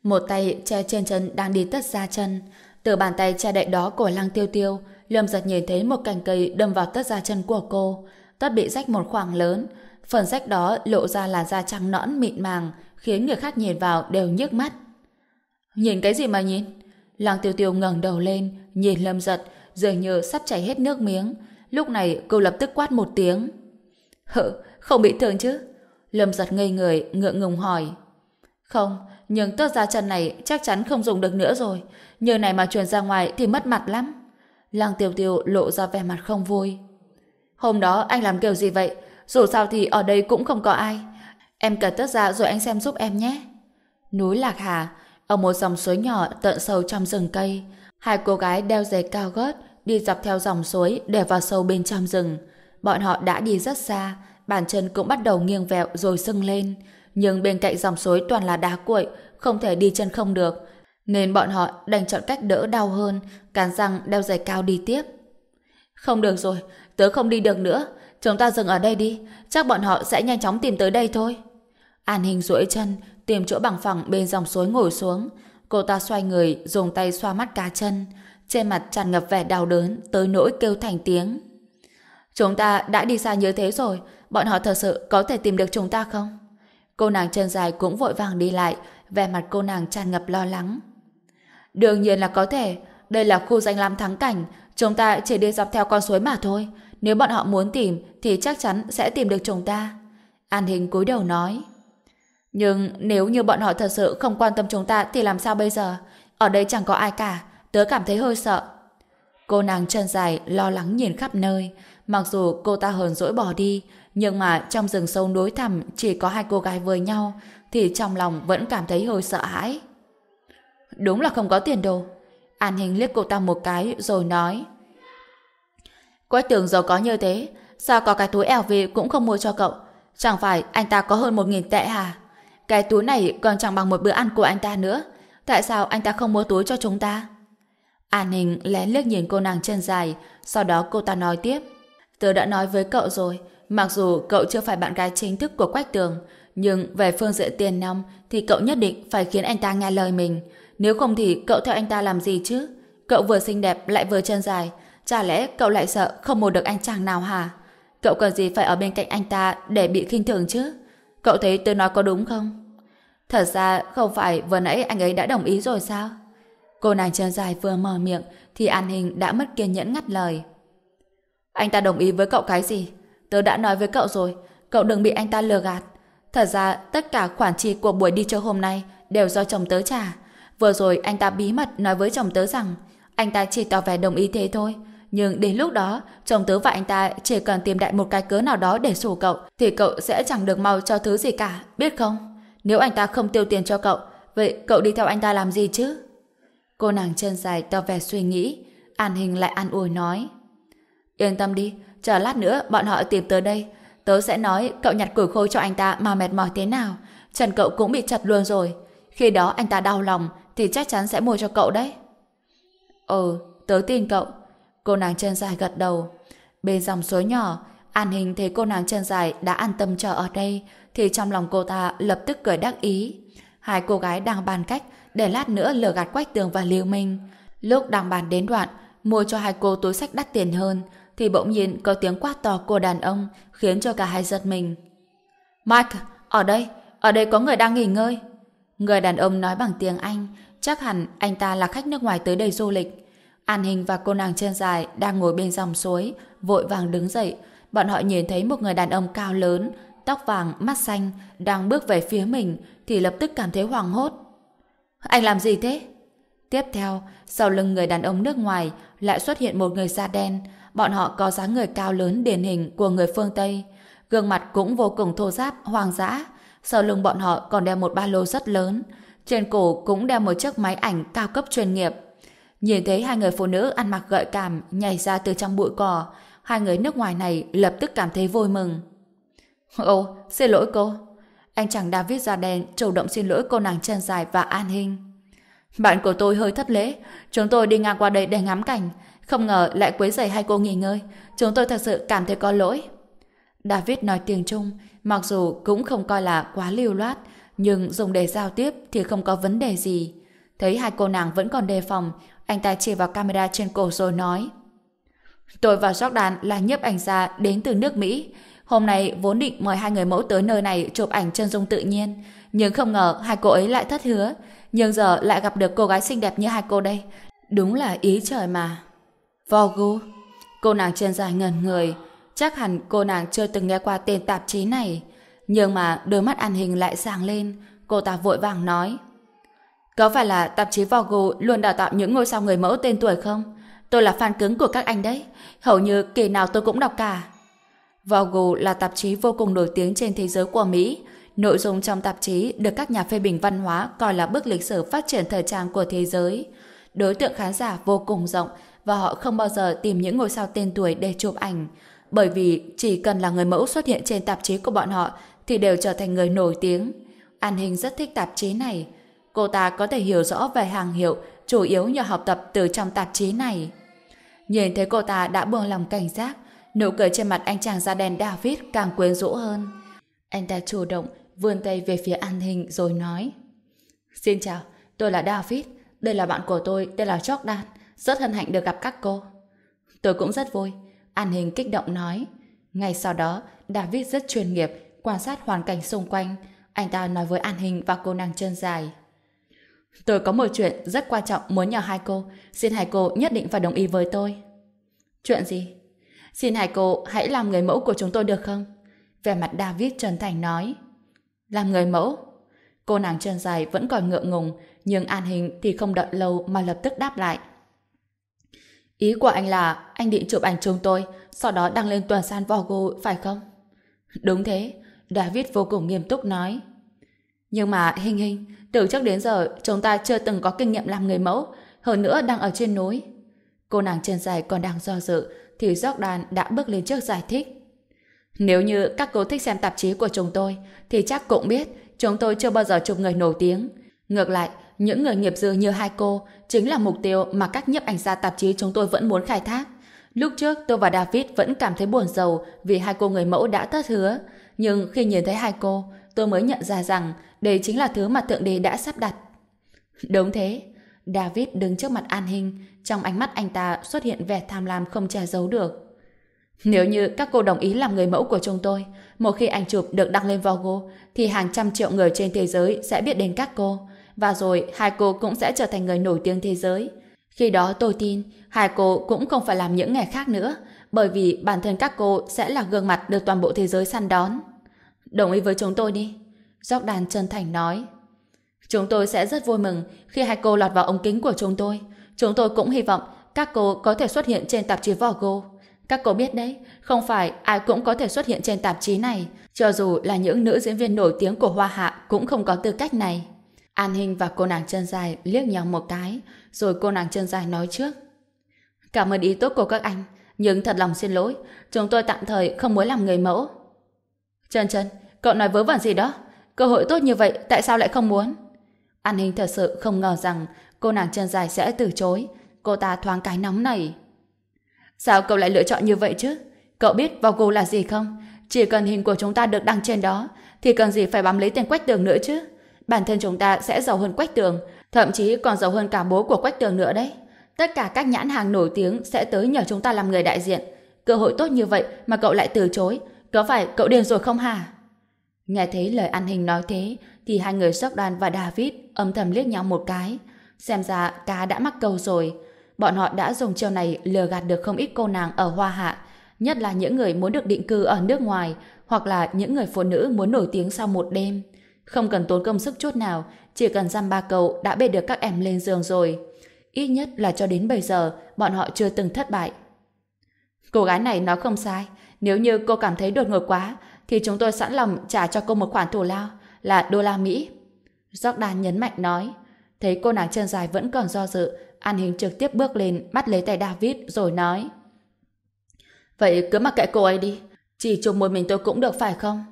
Speaker 1: Một tay che trên chân đang đi tất ra chân. Từ bàn tay che đậy đó của Lăng Tiêu Tiêu, Lâm Giật nhìn thấy một cành cây đâm vào tất ra chân của cô. Tất bị rách một khoảng lớn. Phần rách đó lộ ra là da trắng nõn mịn màng, khiến người khác nhìn vào đều nhức mắt. Nhìn cái gì mà nhìn? Lăng tiêu tiêu ngẩng đầu lên, nhìn lâm giật, dường như sắp chảy hết nước miếng. Lúc này cô lập tức quát một tiếng. Hự, không bị thương chứ? Lâm giật ngây người, ngượng ngùng hỏi. Không, nhưng tớt ra chân này chắc chắn không dùng được nữa rồi. Như này mà truyền ra ngoài thì mất mặt lắm. Lăng tiêu tiêu lộ ra vẻ mặt không vui. Hôm đó anh làm kiểu gì vậy? Dù sao thì ở đây cũng không có ai. Em cần tất ra rồi anh xem giúp em nhé. Núi Lạc Hà, ở một dòng suối nhỏ tận sâu trong rừng cây, hai cô gái đeo giày cao gót đi dọc theo dòng suối để vào sâu bên trong rừng. Bọn họ đã đi rất xa, bàn chân cũng bắt đầu nghiêng vẹo rồi sưng lên. Nhưng bên cạnh dòng suối toàn là đá cuội, không thể đi chân không được. Nên bọn họ đành chọn cách đỡ đau hơn, cắn răng đeo giày cao đi tiếp. Không được rồi, tớ không đi được nữa. Chúng ta dừng ở đây đi, chắc bọn họ sẽ nhanh chóng tìm tới đây thôi. An Hình duỗi chân, tìm chỗ bằng phẳng bên dòng suối ngồi xuống. Cô ta xoay người, dùng tay xoa mắt cá chân. Trên mặt tràn ngập vẻ đau đớn, tới nỗi kêu thành tiếng. Chúng ta đã đi xa như thế rồi, bọn họ thật sự có thể tìm được chúng ta không? Cô nàng chân dài cũng vội vàng đi lại, vẻ mặt cô nàng tràn ngập lo lắng. Đương nhiên là có thể. Đây là khu danh lam thắng cảnh. Chúng ta chỉ đi dọc theo con suối mà thôi. Nếu bọn họ muốn tìm thì chắc chắn sẽ tìm được chúng ta. An Hình cúi đầu nói. Nhưng nếu như bọn họ thật sự không quan tâm chúng ta thì làm sao bây giờ? Ở đây chẳng có ai cả. Tớ cảm thấy hơi sợ. Cô nàng chân dài lo lắng nhìn khắp nơi. Mặc dù cô ta hờn dỗi bỏ đi, nhưng mà trong rừng sâu núi thẳm chỉ có hai cô gái với nhau, thì trong lòng vẫn cảm thấy hơi sợ hãi. Đúng là không có tiền đồ. An Hình liếc cô ta một cái rồi nói. Quách tường giàu có như thế, sao có cái túi LV cũng không mua cho cậu? Chẳng phải anh ta có hơn một nghìn tệ hả? Cái túi này còn chẳng bằng một bữa ăn của anh ta nữa. Tại sao anh ta không mua túi cho chúng ta? An Hình lén liếc nhìn cô nàng chân dài, sau đó cô ta nói tiếp. Tớ đã nói với cậu rồi, mặc dù cậu chưa phải bạn gái chính thức của Quách Tường, nhưng về phương diện tiền nong thì cậu nhất định phải khiến anh ta nghe lời mình. Nếu không thì cậu theo anh ta làm gì chứ? Cậu vừa xinh đẹp lại vừa chân dài, chả lẽ cậu lại sợ không mua được anh chàng nào hả? Cậu cần gì phải ở bên cạnh anh ta để bị khinh thường chứ? Cậu thấy tôi nói có đúng không? Thật ra không phải vừa nãy anh ấy đã đồng ý rồi sao? Cô nàng chân dài vừa mở miệng thì An Hình đã mất kiên nhẫn ngắt lời. Anh ta đồng ý với cậu cái gì? Tớ đã nói với cậu rồi, cậu đừng bị anh ta lừa gạt. Thật ra tất cả khoản chi của buổi đi chơi hôm nay đều do chồng tớ trả. Vừa rồi anh ta bí mật nói với chồng tớ rằng anh ta chỉ tỏ vẻ đồng ý thế thôi. Nhưng đến lúc đó, chồng tớ và anh ta chỉ cần tìm đại một cái cớ nào đó để sổ cậu, thì cậu sẽ chẳng được mau cho thứ gì cả, biết không? Nếu anh ta không tiêu tiền cho cậu, vậy cậu đi theo anh ta làm gì chứ? Cô nàng chân dài tỏ vẻ suy nghĩ, An Hình lại an ủi nói. Yên tâm đi, chờ lát nữa bọn họ tìm tới đây. Tớ sẽ nói cậu nhặt củi khô cho anh ta mà mệt mỏi thế nào. Trần cậu cũng bị chặt luôn rồi. Khi đó anh ta đau lòng thì chắc chắn sẽ mua cho cậu đấy. Ừ, tớ tin cậu. Cô nàng chân dài gật đầu. Bên dòng suối nhỏ, An Hình thấy cô nàng chân dài đã an tâm chờ ở đây thì trong lòng cô ta lập tức cười đắc ý. Hai cô gái đang bàn cách để lát nữa lừa gạt Quách Tường và Liêu Minh. Lúc đang bàn đến đoạn, mua cho hai cô túi sách đắt tiền hơn, thì bỗng nhiên có tiếng quát to của đàn ông khiến cho cả hai giật mình. Mike, ở đây, ở đây có người đang nghỉ ngơi. Người đàn ông nói bằng tiếng Anh, chắc hẳn anh ta là khách nước ngoài tới đây du lịch. An Hình và cô nàng chân dài đang ngồi bên dòng suối, vội vàng đứng dậy. Bọn họ nhìn thấy một người đàn ông cao lớn, tóc vàng, mắt xanh, đang bước về phía mình, thì lập tức cảm thấy hoảng hốt. Anh làm gì thế? Tiếp theo, sau lưng người đàn ông nước ngoài lại xuất hiện một người da đen. Bọn họ có dáng người cao lớn điển hình của người phương Tây. Gương mặt cũng vô cùng thô ráp, hoang dã. Sau lưng bọn họ còn đeo một ba lô rất lớn. Trên cổ cũng đeo một chiếc máy ảnh cao cấp chuyên nghiệp. Nhìn thấy hai người phụ nữ ăn mặc gợi cảm nhảy ra từ trong bụi cỏ, hai người nước ngoài này lập tức cảm thấy vui mừng. Ồ, xin lỗi cô. Anh chàng David da đen chủ động xin lỗi cô nàng chân dài và an hình. Bạn của tôi hơi thất lễ. Chúng tôi đi ngang qua đây để ngắm cảnh. Không ngờ lại quấy rầy hai cô nghỉ ngơi. Chúng tôi thật sự cảm thấy có lỗi. David nói tiếng Trung, mặc dù cũng không coi là quá lưu loát, nhưng dùng để giao tiếp thì không có vấn đề gì. Thấy hai cô nàng vẫn còn đề phòng, anh ta chỉ vào camera trên cổ rồi nói Tôi và Jordan là nhiếp ảnh gia đến từ nước Mỹ. Hôm nay vốn định mời hai người mẫu tới nơi này chụp ảnh chân dung tự nhiên, nhưng không ngờ hai cô ấy lại thất hứa, nhưng giờ lại gặp được cô gái xinh đẹp như hai cô đây. Đúng là ý trời mà. Vogue. Cô nàng trên dài ngần người. Chắc hẳn cô nàng chưa từng nghe qua tên tạp chí này. Nhưng mà đôi mắt an hình lại sáng lên. Cô ta vội vàng nói. Có phải là tạp chí Vogue luôn đào tạo những ngôi sao người mẫu tên tuổi không? Tôi là fan cứng của các anh đấy. Hầu như kỳ nào tôi cũng đọc cả. Vogue là tạp chí vô cùng nổi tiếng trên thế giới của Mỹ. Nội dung trong tạp chí được các nhà phê bình văn hóa coi là bước lịch sử phát triển thời trang của thế giới. Đối tượng khán giả vô cùng rộng và họ không bao giờ tìm những ngôi sao tên tuổi để chụp ảnh. Bởi vì chỉ cần là người mẫu xuất hiện trên tạp chí của bọn họ thì đều trở thành người nổi tiếng. An Hình rất thích tạp chí này. Cô ta có thể hiểu rõ về hàng hiệu chủ yếu nhờ học tập từ trong tạp chí này. Nhìn thấy cô ta đã buông lòng cảnh giác, nụ cười trên mặt anh chàng da đen David càng quyến rũ hơn. Anh ta chủ động vươn tay về phía An Hình rồi nói Xin chào, tôi là David, đây là bạn của tôi, tên là Jordan, rất hân hạnh được gặp các cô. Tôi cũng rất vui, An Hình kích động nói. Ngay sau đó, David rất chuyên nghiệp, quan sát hoàn cảnh xung quanh. Anh ta nói với An Hình và cô nàng chân dài. Tôi có một chuyện rất quan trọng muốn nhờ hai cô, xin hai cô nhất định phải đồng ý với tôi. Chuyện gì? Xin hai cô hãy làm người mẫu của chúng tôi được không? về mặt David chân thành nói. Làm người mẫu? Cô nàng chân dài vẫn còn ngượng ngùng, nhưng An Hình thì không đợi lâu mà lập tức đáp lại. Ý của anh là anh định chụp ảnh chúng tôi, sau đó đăng lên tuần san Vogue, phải không? Đúng thế, David vô cùng nghiêm túc nói. Nhưng mà Hình Hình, từ trước đến giờ chúng ta chưa từng có kinh nghiệm làm người mẫu, hơn nữa đang ở trên núi. Cô nàng chân dài còn đang do dự, thì Jordan đã bước lên trước giải thích. Nếu như các cô thích xem tạp chí của chúng tôi, thì chắc cũng biết chúng tôi chưa bao giờ chụp người nổi tiếng. Ngược lại, những người nghiệp dư như hai cô chính là mục tiêu mà các nhiếp ảnh gia tạp chí chúng tôi vẫn muốn khai thác. Lúc trước tôi và David vẫn cảm thấy buồn giàu vì hai cô người mẫu đã thất hứa. Nhưng khi nhìn thấy hai cô, tôi mới nhận ra rằng đây chính là thứ mà Thượng Đế đã sắp đặt. Đúng thế. David đứng trước mặt An Hinh, trong ánh mắt anh ta xuất hiện vẻ tham lam không che giấu được. Nếu như các cô đồng ý làm người mẫu của chúng tôi, một khi ảnh chụp được đăng lên Vogue, thì hàng trăm triệu người trên thế giới sẽ biết đến các cô, và rồi hai cô cũng sẽ trở thành người nổi tiếng thế giới. Khi đó tôi tin, hai cô cũng không phải làm những nghề khác nữa, bởi vì bản thân các cô sẽ là gương mặt được toàn bộ thế giới săn đón. Đồng ý với chúng tôi đi. Jordan chân thành nói. Chúng tôi sẽ rất vui mừng khi hai cô lọt vào ống kính của chúng tôi. Chúng tôi cũng hy vọng các cô có thể xuất hiện trên tạp chí Vogue. Các cô biết đấy, không phải ai cũng có thể xuất hiện trên tạp chí này. Cho dù là những nữ diễn viên nổi tiếng của Hoa Hạ cũng không có tư cách này. An Hinh và cô nàng chân dài liếc nhau một cái, rồi cô nàng chân dài nói trước. Cảm ơn ý tốt của các anh, nhưng thật lòng xin lỗi, chúng tôi tạm thời không muốn làm người mẫu. Trần Trần, cậu nói vớ vẩn gì đó? Cơ hội tốt như vậy, tại sao lại không muốn? An Hinh thật sự không ngờ rằng cô nàng chân dài sẽ từ chối. Cô ta thoáng cái nóng này. Sao cậu lại lựa chọn như vậy chứ? Cậu biết vào cô là gì không? Chỉ cần hình của chúng ta được đăng trên đó, thì cần gì phải bám lấy tên Quách Tường nữa chứ? Bản thân chúng ta sẽ giàu hơn Quách Tường, thậm chí còn giàu hơn cả bố của Quách Tường nữa đấy. Tất cả các nhãn hàng nổi tiếng sẽ tới nhờ chúng ta làm người đại diện. Cơ hội tốt như vậy mà cậu lại từ chối. Có phải cậu điên rồi không hả? Nghe thấy lời An Hình nói thế, thì hai người Jordan và David âm thầm liếc nhau một cái. Xem ra cá đã mắc câu rồi. Bọn họ đã dùng chiêu này lừa gạt được không ít cô nàng ở Hoa Hạ, nhất là những người muốn được định cư ở nước ngoài, hoặc là những người phụ nữ muốn nổi tiếng sau một đêm. Không cần tốn công sức chút nào, chỉ cần dăm ba câu đã bê được các em lên giường rồi. Ít nhất là cho đến bây giờ, bọn họ chưa từng thất bại. Cô gái này nói không sai, nếu như cô cảm thấy đột ngột quá, thì chúng tôi sẵn lòng trả cho cô một khoản thù lao, là đô la Mỹ. Jordan nhấn mạnh nói, thấy cô nàng chân dài vẫn còn do dự, An Hình trực tiếp bước lên, bắt lấy tay David rồi nói. Vậy cứ mặc kệ cô ấy đi, chỉ chụp một mình tôi cũng được phải không?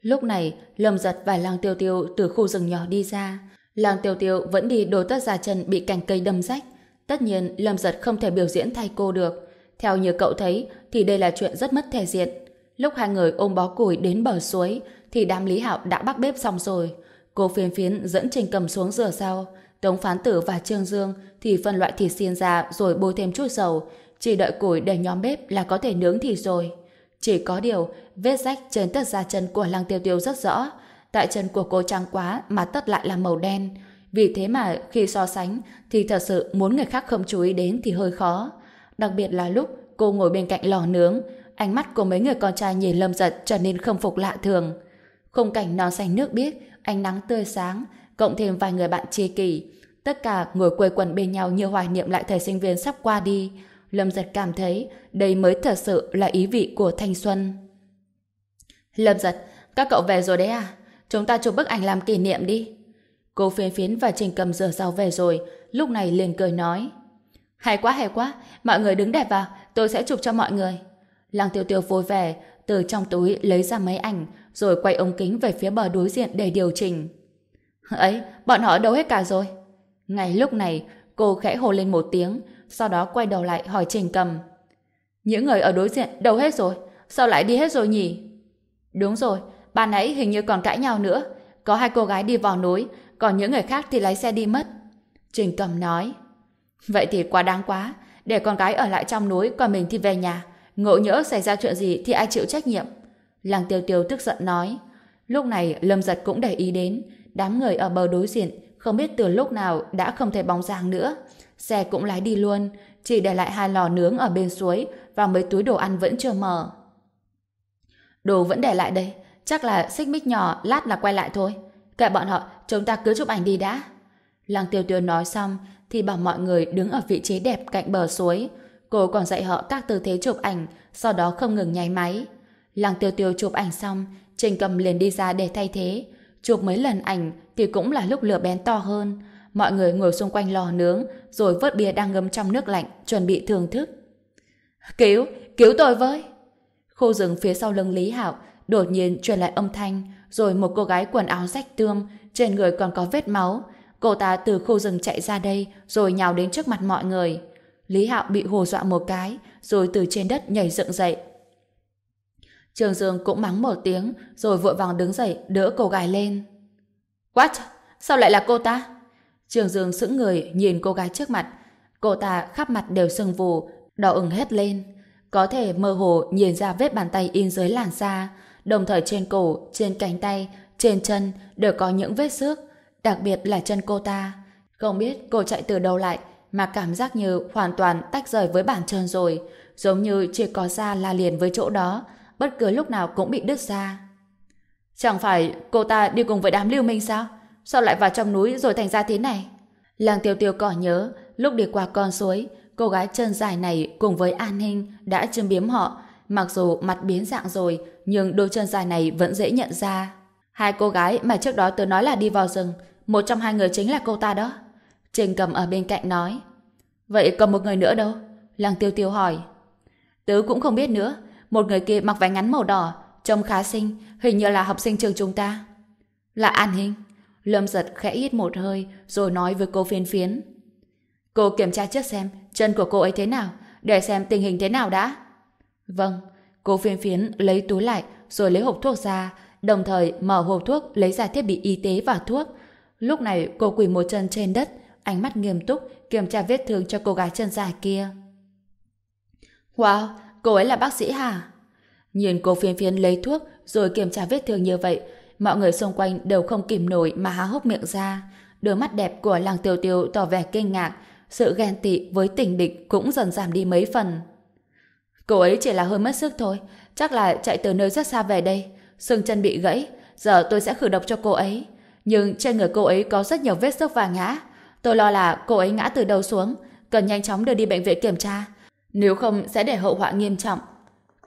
Speaker 1: Lúc này, Lâm Giật và Lang Tiêu Tiêu từ khu rừng nhỏ đi ra. Lang Tiêu Tiêu vẫn đi đổ tất ra chân bị cành cây đâm rách. Tất nhiên, Lâm Giật không thể biểu diễn thay cô được. Theo như cậu thấy, thì đây là chuyện rất mất thể diện. Lúc hai người ôm bó củi đến bờ suối, thì đám Lý Hạo đã bắt bếp xong rồi. Cô phiền phiến dẫn Trình Cầm xuống rửa sau. Tống Phán Tử và Trương Dương thì phân loại thịt xiên ra rồi bôi thêm chút dầu. Chỉ đợi củi để nhóm bếp là có thể nướng thịt rồi. Chỉ có điều, vết rách trên tất da chân của Lăng Tiêu Tiêu rất rõ. Tại chân của cô trắng quá mà tất lại là màu đen. Vì thế mà khi so sánh thì thật sự muốn người khác không chú ý đến thì hơi khó. Đặc biệt là lúc cô ngồi bên cạnh lò nướng, ánh mắt của mấy người con trai nhìn lâm giật trở nên không phục lạ thường. Khung cảnh non xanh nước biếc, ánh nắng tươi sáng, cộng thêm vài người bạn chia kỳ. Tất cả ngồi quây quần bên nhau như hoài niệm lại thời sinh viên sắp qua đi. Lâm giật cảm thấy đây mới thật sự là ý vị của thanh xuân. Lâm giật, các cậu về rồi đấy à? Chúng ta chụp bức ảnh làm kỷ niệm đi. Cô phiến phiến và trình cầm rửa rau về rồi, lúc này liền cười nói. Hay quá, hay quá, mọi người đứng đẹp vào, tôi sẽ chụp cho mọi người. Lăng tiêu tiêu vui vẻ, từ trong túi lấy ra mấy ảnh, rồi quay ống kính về phía bờ đối diện để điều chỉnh. Ấy, bọn họ đâu hết cả rồi? Ngay lúc này, cô khẽ hồ lên một tiếng, sau đó quay đầu lại hỏi Trình Cầm. Những người ở đối diện đâu hết rồi? Sao lại đi hết rồi nhỉ? Đúng rồi, ban nãy hình như còn cãi nhau nữa. Có hai cô gái đi vào núi, còn những người khác thì lái xe đi mất. Trình Cầm nói. Vậy thì quá đáng quá, để con gái ở lại trong núi, còn mình thì về nhà. Ngộ nhỡ xảy ra chuyện gì thì ai chịu trách nhiệm? Làng tiêu tiêu tức giận nói. Lúc này Lâm Giật cũng để ý đến, đám người ở bờ đối diện không biết từ lúc nào đã không thấy bóng dáng nữa. Xe cũng lái đi luôn, chỉ để lại hai lò nướng ở bên suối và mấy túi đồ ăn vẫn chưa mở. Đồ vẫn để lại đây, chắc là xích mích nhỏ lát là quay lại thôi. Kệ bọn họ, chúng ta cứ chụp ảnh đi đã. Làng tiêu tiêu nói xong thì bảo mọi người đứng ở vị trí đẹp cạnh bờ suối. Cô còn dạy họ các tư thế chụp ảnh, sau đó không ngừng nháy máy. Lăng tiêu tiêu chụp ảnh xong, Trình cầm liền đi ra để thay thế. Chụp mấy lần ảnh thì cũng là lúc lửa bén to hơn. Mọi người ngồi xung quanh lò nướng, rồi vớt bia đang ngâm trong nước lạnh, chuẩn bị thưởng thức. Cứu, cứu tôi với! Khu rừng phía sau lưng Lý Hạo đột nhiên truyền lại âm thanh, rồi một cô gái quần áo rách tươm, trên người còn có vết máu. Cô ta từ khu rừng chạy ra đây, rồi nhào đến trước mặt mọi người. Lý Hạo bị hồ dọa một cái, rồi từ trên đất nhảy dựng dậy. Trường Dương cũng mắng một tiếng, rồi vội vàng đứng dậy, đỡ cô gái lên. What? Sao lại là cô ta? Trường Dương sững người nhìn cô gái trước mặt. Cô ta khắp mặt đều sưng vù, đỏ ửng hết lên. Có thể mơ hồ nhìn ra vết bàn tay in dưới làn da, đồng thời trên cổ, trên cánh tay, trên chân đều có những vết xước, đặc biệt là chân cô ta. Không biết cô chạy từ đâu lại, mà cảm giác như hoàn toàn tách rời với bản chân rồi, giống như chỉ có da la liền với chỗ đó, bất cứ lúc nào cũng bị đứt ra. Chẳng phải cô ta đi cùng với đám lưu minh sao? Sao lại vào trong núi rồi thành ra thế này? Làng tiêu tiêu cỏ nhớ, lúc đi qua con suối, cô gái chân dài này cùng với An Hinh đã châm biếm họ. Mặc dù mặt biến dạng rồi, nhưng đôi chân dài này vẫn dễ nhận ra. Hai cô gái mà trước đó tớ nói là đi vào rừng, một trong hai người chính là cô ta đó. Trình cầm ở bên cạnh nói. Vậy còn một người nữa đâu? Lăng tiêu tiêu hỏi. Tớ cũng không biết nữa. Một người kia mặc váy ngắn màu đỏ, trông khá xinh, hình như là học sinh trường chúng ta. Là An Hinh. Lâm giật khẽ hít một hơi, rồi nói với cô phiến phiến. Cô kiểm tra trước xem chân của cô ấy thế nào, để xem tình hình thế nào đã. Vâng, cô phiến phiến lấy túi lại, rồi lấy hộp thuốc ra, đồng thời mở hộp thuốc lấy ra thiết bị y tế và thuốc. Lúc này cô quỳ một chân trên đất, ánh mắt nghiêm túc kiểm tra vết thương cho cô gái chân dài kia. Wow, cô ấy là bác sĩ hả? Nhìn cô phiên phiến lấy thuốc rồi kiểm tra vết thương như vậy, mọi người xung quanh đều không kìm nổi mà há hốc miệng ra. Đôi mắt đẹp của làng tiêu tiêu tỏ vẻ kinh ngạc, sự ghen tị với tình địch cũng dần giảm đi mấy phần. Cô ấy chỉ là hơi mất sức thôi, chắc là chạy từ nơi rất xa về đây, xương chân bị gãy, giờ tôi sẽ khử độc cho cô ấy. Nhưng trên người cô ấy có rất nhiều vết xước và ngã, Tôi lo là cô ấy ngã từ đầu xuống, cần nhanh chóng đưa đi bệnh viện kiểm tra. Nếu không sẽ để hậu họa nghiêm trọng.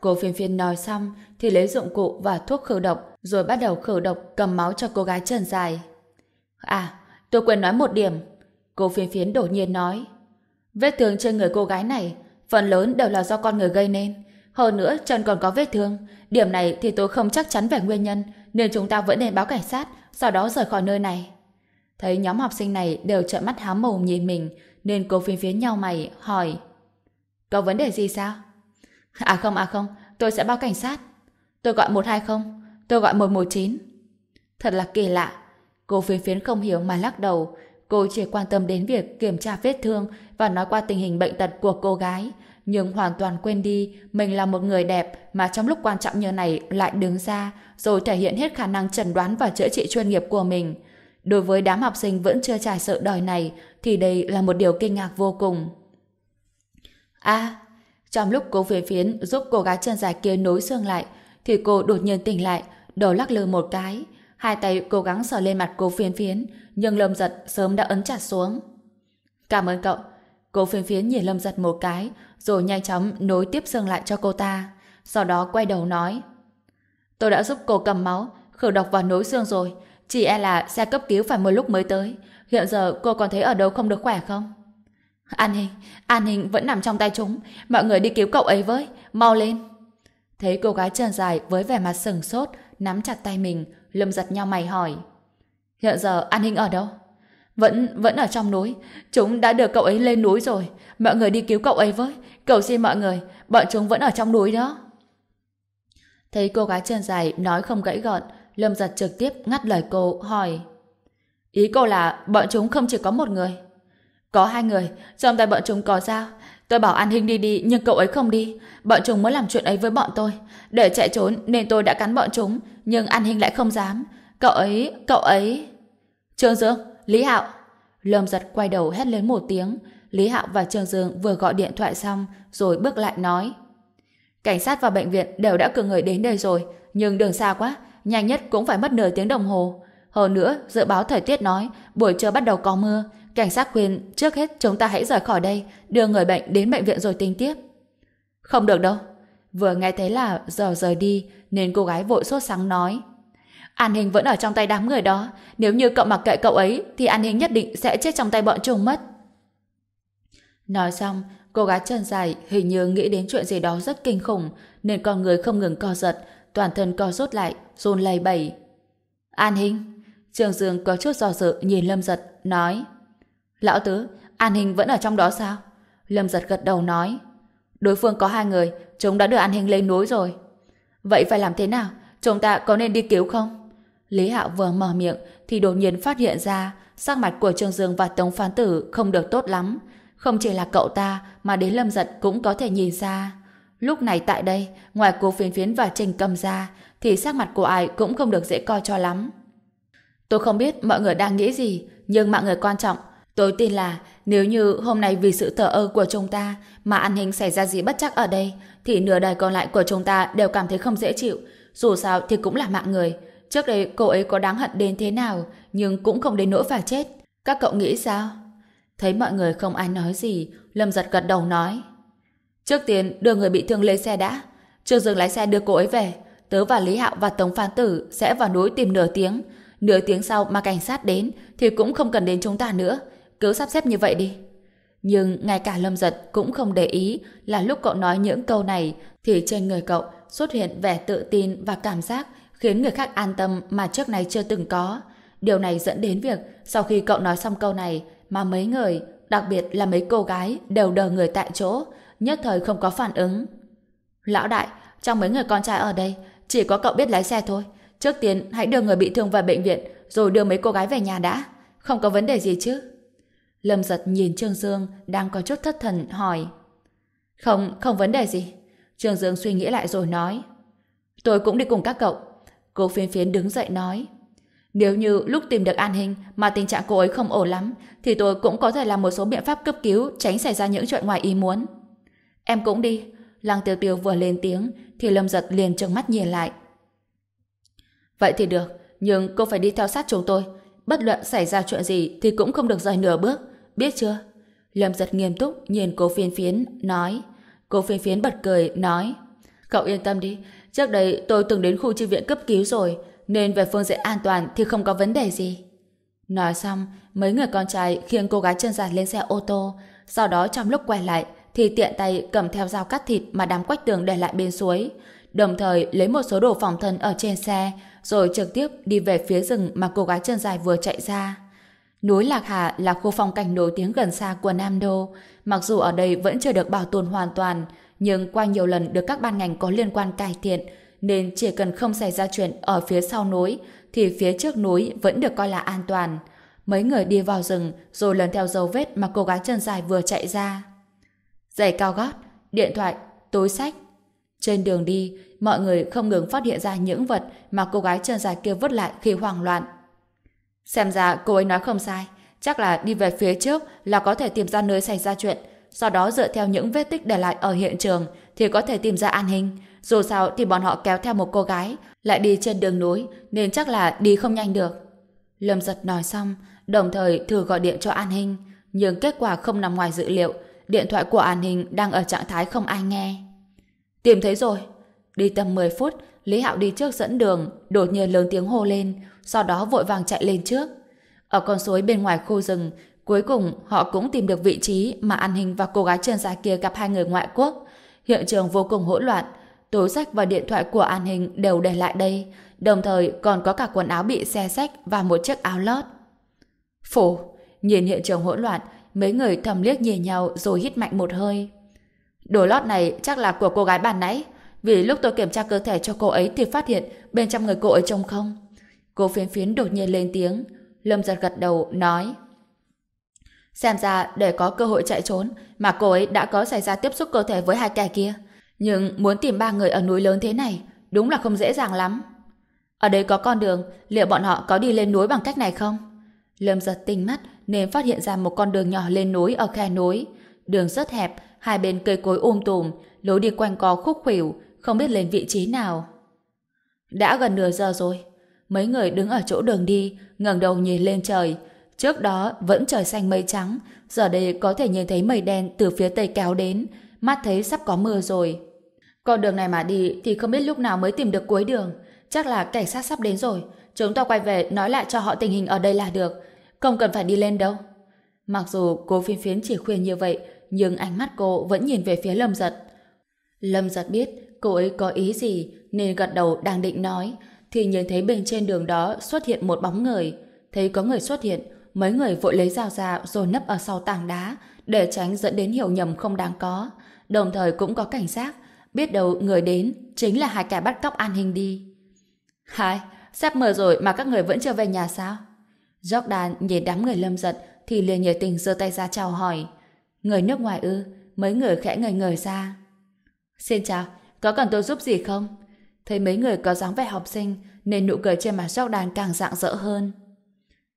Speaker 1: Cô phiên phiên nói xong thì lấy dụng cụ và thuốc khử độc rồi bắt đầu khử độc cầm máu cho cô gái trần dài. À, tôi quên nói một điểm. Cô phiên phiến đột nhiên nói. Vết thương trên người cô gái này phần lớn đều là do con người gây nên. Hơn nữa chân còn có vết thương. Điểm này thì tôi không chắc chắn về nguyên nhân nên chúng ta vẫn nên báo cảnh sát sau đó rời khỏi nơi này. Thấy nhóm học sinh này đều trợn mắt há mồm nhìn mình, nên cô phiến phiến nhau mày, hỏi. Có vấn đề gì sao? À không, à không, tôi sẽ báo cảnh sát. Tôi gọi 120, tôi gọi 119. Thật là kỳ lạ. Cô phiến phiến không hiểu mà lắc đầu. Cô chỉ quan tâm đến việc kiểm tra vết thương và nói qua tình hình bệnh tật của cô gái, nhưng hoàn toàn quên đi mình là một người đẹp mà trong lúc quan trọng như này lại đứng ra rồi thể hiện hết khả năng chẩn đoán và chữa trị chuyên nghiệp của mình. Đối với đám học sinh vẫn chưa trải sợ đòi này thì đây là một điều kinh ngạc vô cùng. À, trong lúc cô phiến phiến giúp cô gái chân dài kia nối xương lại thì cô đột nhiên tỉnh lại, đầu lắc lư một cái. Hai tay cố gắng sờ lên mặt cô phiến phiến nhưng Lâm Giật sớm đã ấn chặt xuống. Cảm ơn cậu. Cô phiến phiến nhìn Lâm Giật một cái rồi nhanh chóng nối tiếp xương lại cho cô ta. Sau đó quay đầu nói Tôi đã giúp cô cầm máu, khử độc và nối xương rồi chỉ e là xe cấp cứu phải một lúc mới tới. Hiện giờ cô còn thấy ở đâu không được khỏe không? An Hình, An Hình vẫn nằm trong tay chúng. Mọi người đi cứu cậu ấy với. Mau lên. Thấy cô gái trơn dài với vẻ mặt sừng sốt, nắm chặt tay mình, lâm giật nhau mày hỏi. Hiện giờ An Hình ở đâu? Vẫn, vẫn ở trong núi. Chúng đã đưa cậu ấy lên núi rồi. Mọi người đi cứu cậu ấy với. Cầu xin mọi người, bọn chúng vẫn ở trong núi đó. Thấy cô gái trơn dài nói không gãy gọn, Lâm giật trực tiếp ngắt lời cô, hỏi. Ý cô là bọn chúng không chỉ có một người. Có hai người, trong tay bọn chúng có dao. Tôi bảo An Hinh đi đi, nhưng cậu ấy không đi. Bọn chúng muốn làm chuyện ấy với bọn tôi. Để chạy trốn nên tôi đã cắn bọn chúng, nhưng An Hinh lại không dám. Cậu ấy, cậu ấy... Trương Dương, Lý Hạo! Lâm giật quay đầu hét lên một tiếng. Lý Hạo và Trương Dương vừa gọi điện thoại xong, rồi bước lại nói. Cảnh sát và bệnh viện đều đã cử người đến đây rồi, nhưng đường xa quá, nhanh nhất cũng phải mất nửa tiếng đồng hồ. Hơn nữa, dự báo thời tiết nói, buổi trưa bắt đầu có mưa, cảnh sát khuyên trước hết chúng ta hãy rời khỏi đây, đưa người bệnh đến bệnh viện rồi tính tiếp. Không được đâu. Vừa nghe thấy là giờ rời đi, nên cô gái vội sốt sáng nói. An Hình vẫn ở trong tay đám người đó, nếu như cậu mặc kệ cậu ấy, thì An Hình nhất định sẽ chết trong tay bọn chúng mất. Nói xong, cô gái chân dài hình như nghĩ đến chuyện gì đó rất kinh khủng, nên con người không ngừng co giật, toàn thân co rút lại, run lầy bẩy. An Hình, Trường Dương có chút do dự nhìn Lâm Giật, nói Lão Tứ, An Hình vẫn ở trong đó sao? Lâm Giật gật đầu nói Đối phương có hai người, chúng đã đưa An Hình lên núi rồi. Vậy phải làm thế nào? Chúng ta có nên đi cứu không? Lý Hạo vừa mở miệng thì đột nhiên phát hiện ra sắc mặt của Trương Dương và Tống Phán Tử không được tốt lắm. Không chỉ là cậu ta mà đến Lâm Giật cũng có thể nhìn ra. Lúc này tại đây, ngoài cô phiến phiến và trình cầm ra thì sắc mặt của ai cũng không được dễ coi cho lắm. Tôi không biết mọi người đang nghĩ gì, nhưng mọi người quan trọng. Tôi tin là nếu như hôm nay vì sự thờ ơ của chúng ta mà an hình xảy ra gì bất chắc ở đây, thì nửa đời còn lại của chúng ta đều cảm thấy không dễ chịu. Dù sao thì cũng là mạng người. Trước đây cô ấy có đáng hận đến thế nào, nhưng cũng không đến nỗi phải chết. Các cậu nghĩ sao? Thấy mọi người không ai nói gì, Lâm giật gật đầu nói. Trước tiên đưa người bị thương lên xe đã. Trương Dương lái xe đưa cô ấy về. Tớ và Lý Hạo và Tống phán Tử sẽ vào núi tìm nửa tiếng. Nửa tiếng sau mà cảnh sát đến thì cũng không cần đến chúng ta nữa. Cứ sắp xếp như vậy đi. Nhưng ngay cả Lâm Giật cũng không để ý là lúc cậu nói những câu này thì trên người cậu xuất hiện vẻ tự tin và cảm giác khiến người khác an tâm mà trước này chưa từng có. Điều này dẫn đến việc sau khi cậu nói xong câu này mà mấy người, đặc biệt là mấy cô gái đều đờ người tại chỗ, nhất thời không có phản ứng. Lão đại, trong mấy người con trai ở đây, chỉ có cậu biết lái xe thôi. Trước tiên hãy đưa người bị thương vào bệnh viện rồi đưa mấy cô gái về nhà đã. Không có vấn đề gì chứ? Lâm giật nhìn Trương Dương đang có chút thất thần hỏi. Không, không vấn đề gì. Trương Dương suy nghĩ lại rồi nói. Tôi cũng đi cùng các cậu. Cô phiến phiến đứng dậy nói. Nếu như lúc tìm được an hình mà tình trạng cô ấy không ổn lắm, thì tôi cũng có thể làm một số biện pháp cấp cứu tránh xảy ra những chuyện ngoài ý muốn. Em cũng đi. Lăng tiêu tiêu vừa lên tiếng, thì Lâm giật liền trừng mắt nhìn lại. Vậy thì được, nhưng cô phải đi theo sát chúng tôi. Bất luận xảy ra chuyện gì thì cũng không được rời nửa bước, biết chưa? Lâm giật nghiêm túc nhìn cô phiên phiến, nói. Cô phiên phiến bật cười, nói. Cậu yên tâm đi, trước đây tôi từng đến khu chi viện cấp cứu rồi, nên về phương diện an toàn thì không có vấn đề gì. Nói xong, mấy người con trai khiêng cô gái chân dài lên xe ô tô, sau đó trong lúc quay lại thì tiện tay cầm theo dao cắt thịt mà đám quách tường để lại bên suối, đồng thời lấy một số đồ phòng thân ở trên xe, rồi trực tiếp đi về phía rừng mà cô gái chân dài vừa chạy ra. Núi Lạc Hà là khu phong cảnh nổi tiếng gần xa của Nam Đô, mặc dù ở đây vẫn chưa được bảo tồn hoàn toàn, nhưng qua nhiều lần được các ban ngành có liên quan cải thiện, nên chỉ cần không xảy ra chuyện ở phía sau núi, thì phía trước núi vẫn được coi là an toàn. Mấy người đi vào rừng, rồi lần theo dấu vết mà cô gái chân dài vừa chạy ra. Giày cao gót, điện thoại, túi sách. Trên đường đi, mọi người không ngừng phát hiện ra những vật mà cô gái chân dài kia vứt lại khi hoảng loạn. Xem ra cô ấy nói không sai, chắc là đi về phía trước là có thể tìm ra nơi xảy ra chuyện, sau đó dựa theo những vết tích để lại ở hiện trường thì có thể tìm ra an hình. Dù sao thì bọn họ kéo theo một cô gái, lại đi trên đường núi, nên chắc là đi không nhanh được. Lâm giật nói xong, đồng thời thử gọi điện cho an hình, nhưng kết quả không nằm ngoài dự liệu, điện thoại của an hình đang ở trạng thái không ai nghe. Tìm thấy rồi. Đi tầm 10 phút, Lý Hạo đi trước dẫn đường, đột nhiên lớn tiếng hô lên, sau đó vội vàng chạy lên trước. Ở con suối bên ngoài khu rừng, cuối cùng họ cũng tìm được vị trí mà An Hình và cô gái chân dài kia gặp hai người ngoại quốc. Hiện trường vô cùng hỗn loạn, túi sách và điện thoại của An Hình đều để lại đây, đồng thời còn có cả quần áo bị xe sách và một chiếc áo lót. Phổ, nhìn hiện trường hỗn loạn, mấy người thầm liếc nhìn nhau rồi hít mạnh một hơi. Đồ lót này chắc là của cô gái bàn nãy, vì lúc tôi kiểm tra cơ thể cho cô ấy thì phát hiện bên trong người cô ấy trông không. Cô phiến phiến đột nhiên lên tiếng. Lâm giật gật đầu, nói. Xem ra để có cơ hội chạy trốn mà cô ấy đã có xảy ra tiếp xúc cơ thể với hai kẻ kia. Nhưng muốn tìm ba người ở núi lớn thế này đúng là không dễ dàng lắm. Ở đây có con đường, liệu bọn họ có đi lên núi bằng cách này không? Lâm giật tinh mắt nên phát hiện ra một con đường nhỏ lên núi ở khe núi. Đường rất hẹp, hai bên cây cối um tùm, lối đi quanh co khúc khuỷu, không biết lên vị trí nào. Đã gần nửa giờ rồi. Mấy người đứng ở chỗ đường đi, ngẩng đầu nhìn lên trời. Trước đó vẫn trời xanh mây trắng, giờ đây có thể nhìn thấy mây đen từ phía tây kéo đến, mắt thấy sắp có mưa rồi. Con đường này mà đi thì không biết lúc nào mới tìm được cuối đường. Chắc là cảnh sát sắp đến rồi. Chúng ta quay về nói lại cho họ tình hình ở đây là được. Không cần phải đi lên đâu. Mặc dù cô phiên phiến chỉ khuyên như vậy, nhưng ánh mắt cô vẫn nhìn về phía Lâm Giật. Lâm Giật biết cô ấy có ý gì nên gật đầu đang định nói thì nhìn thấy bên trên đường đó xuất hiện một bóng người. Thấy có người xuất hiện, mấy người vội lấy dao ra rồi nấp ở sau tảng đá để tránh dẫn đến hiểu nhầm không đáng có. Đồng thời cũng có cảnh giác biết đâu người đến chính là hai kẻ bắt cóc an hình đi. Hai, sắp mờ rồi mà các người vẫn chưa về nhà sao? Jordan nhìn đám người lâm giật thì liền nhiệt tình giơ tay ra chào hỏi. Người nước ngoài ư, mấy người khẽ ngời ngời ra. Xin chào, có cần tôi giúp gì không? Thấy mấy người có dáng vẻ học sinh nên nụ cười trên mặt Jordan càng rạng rỡ hơn.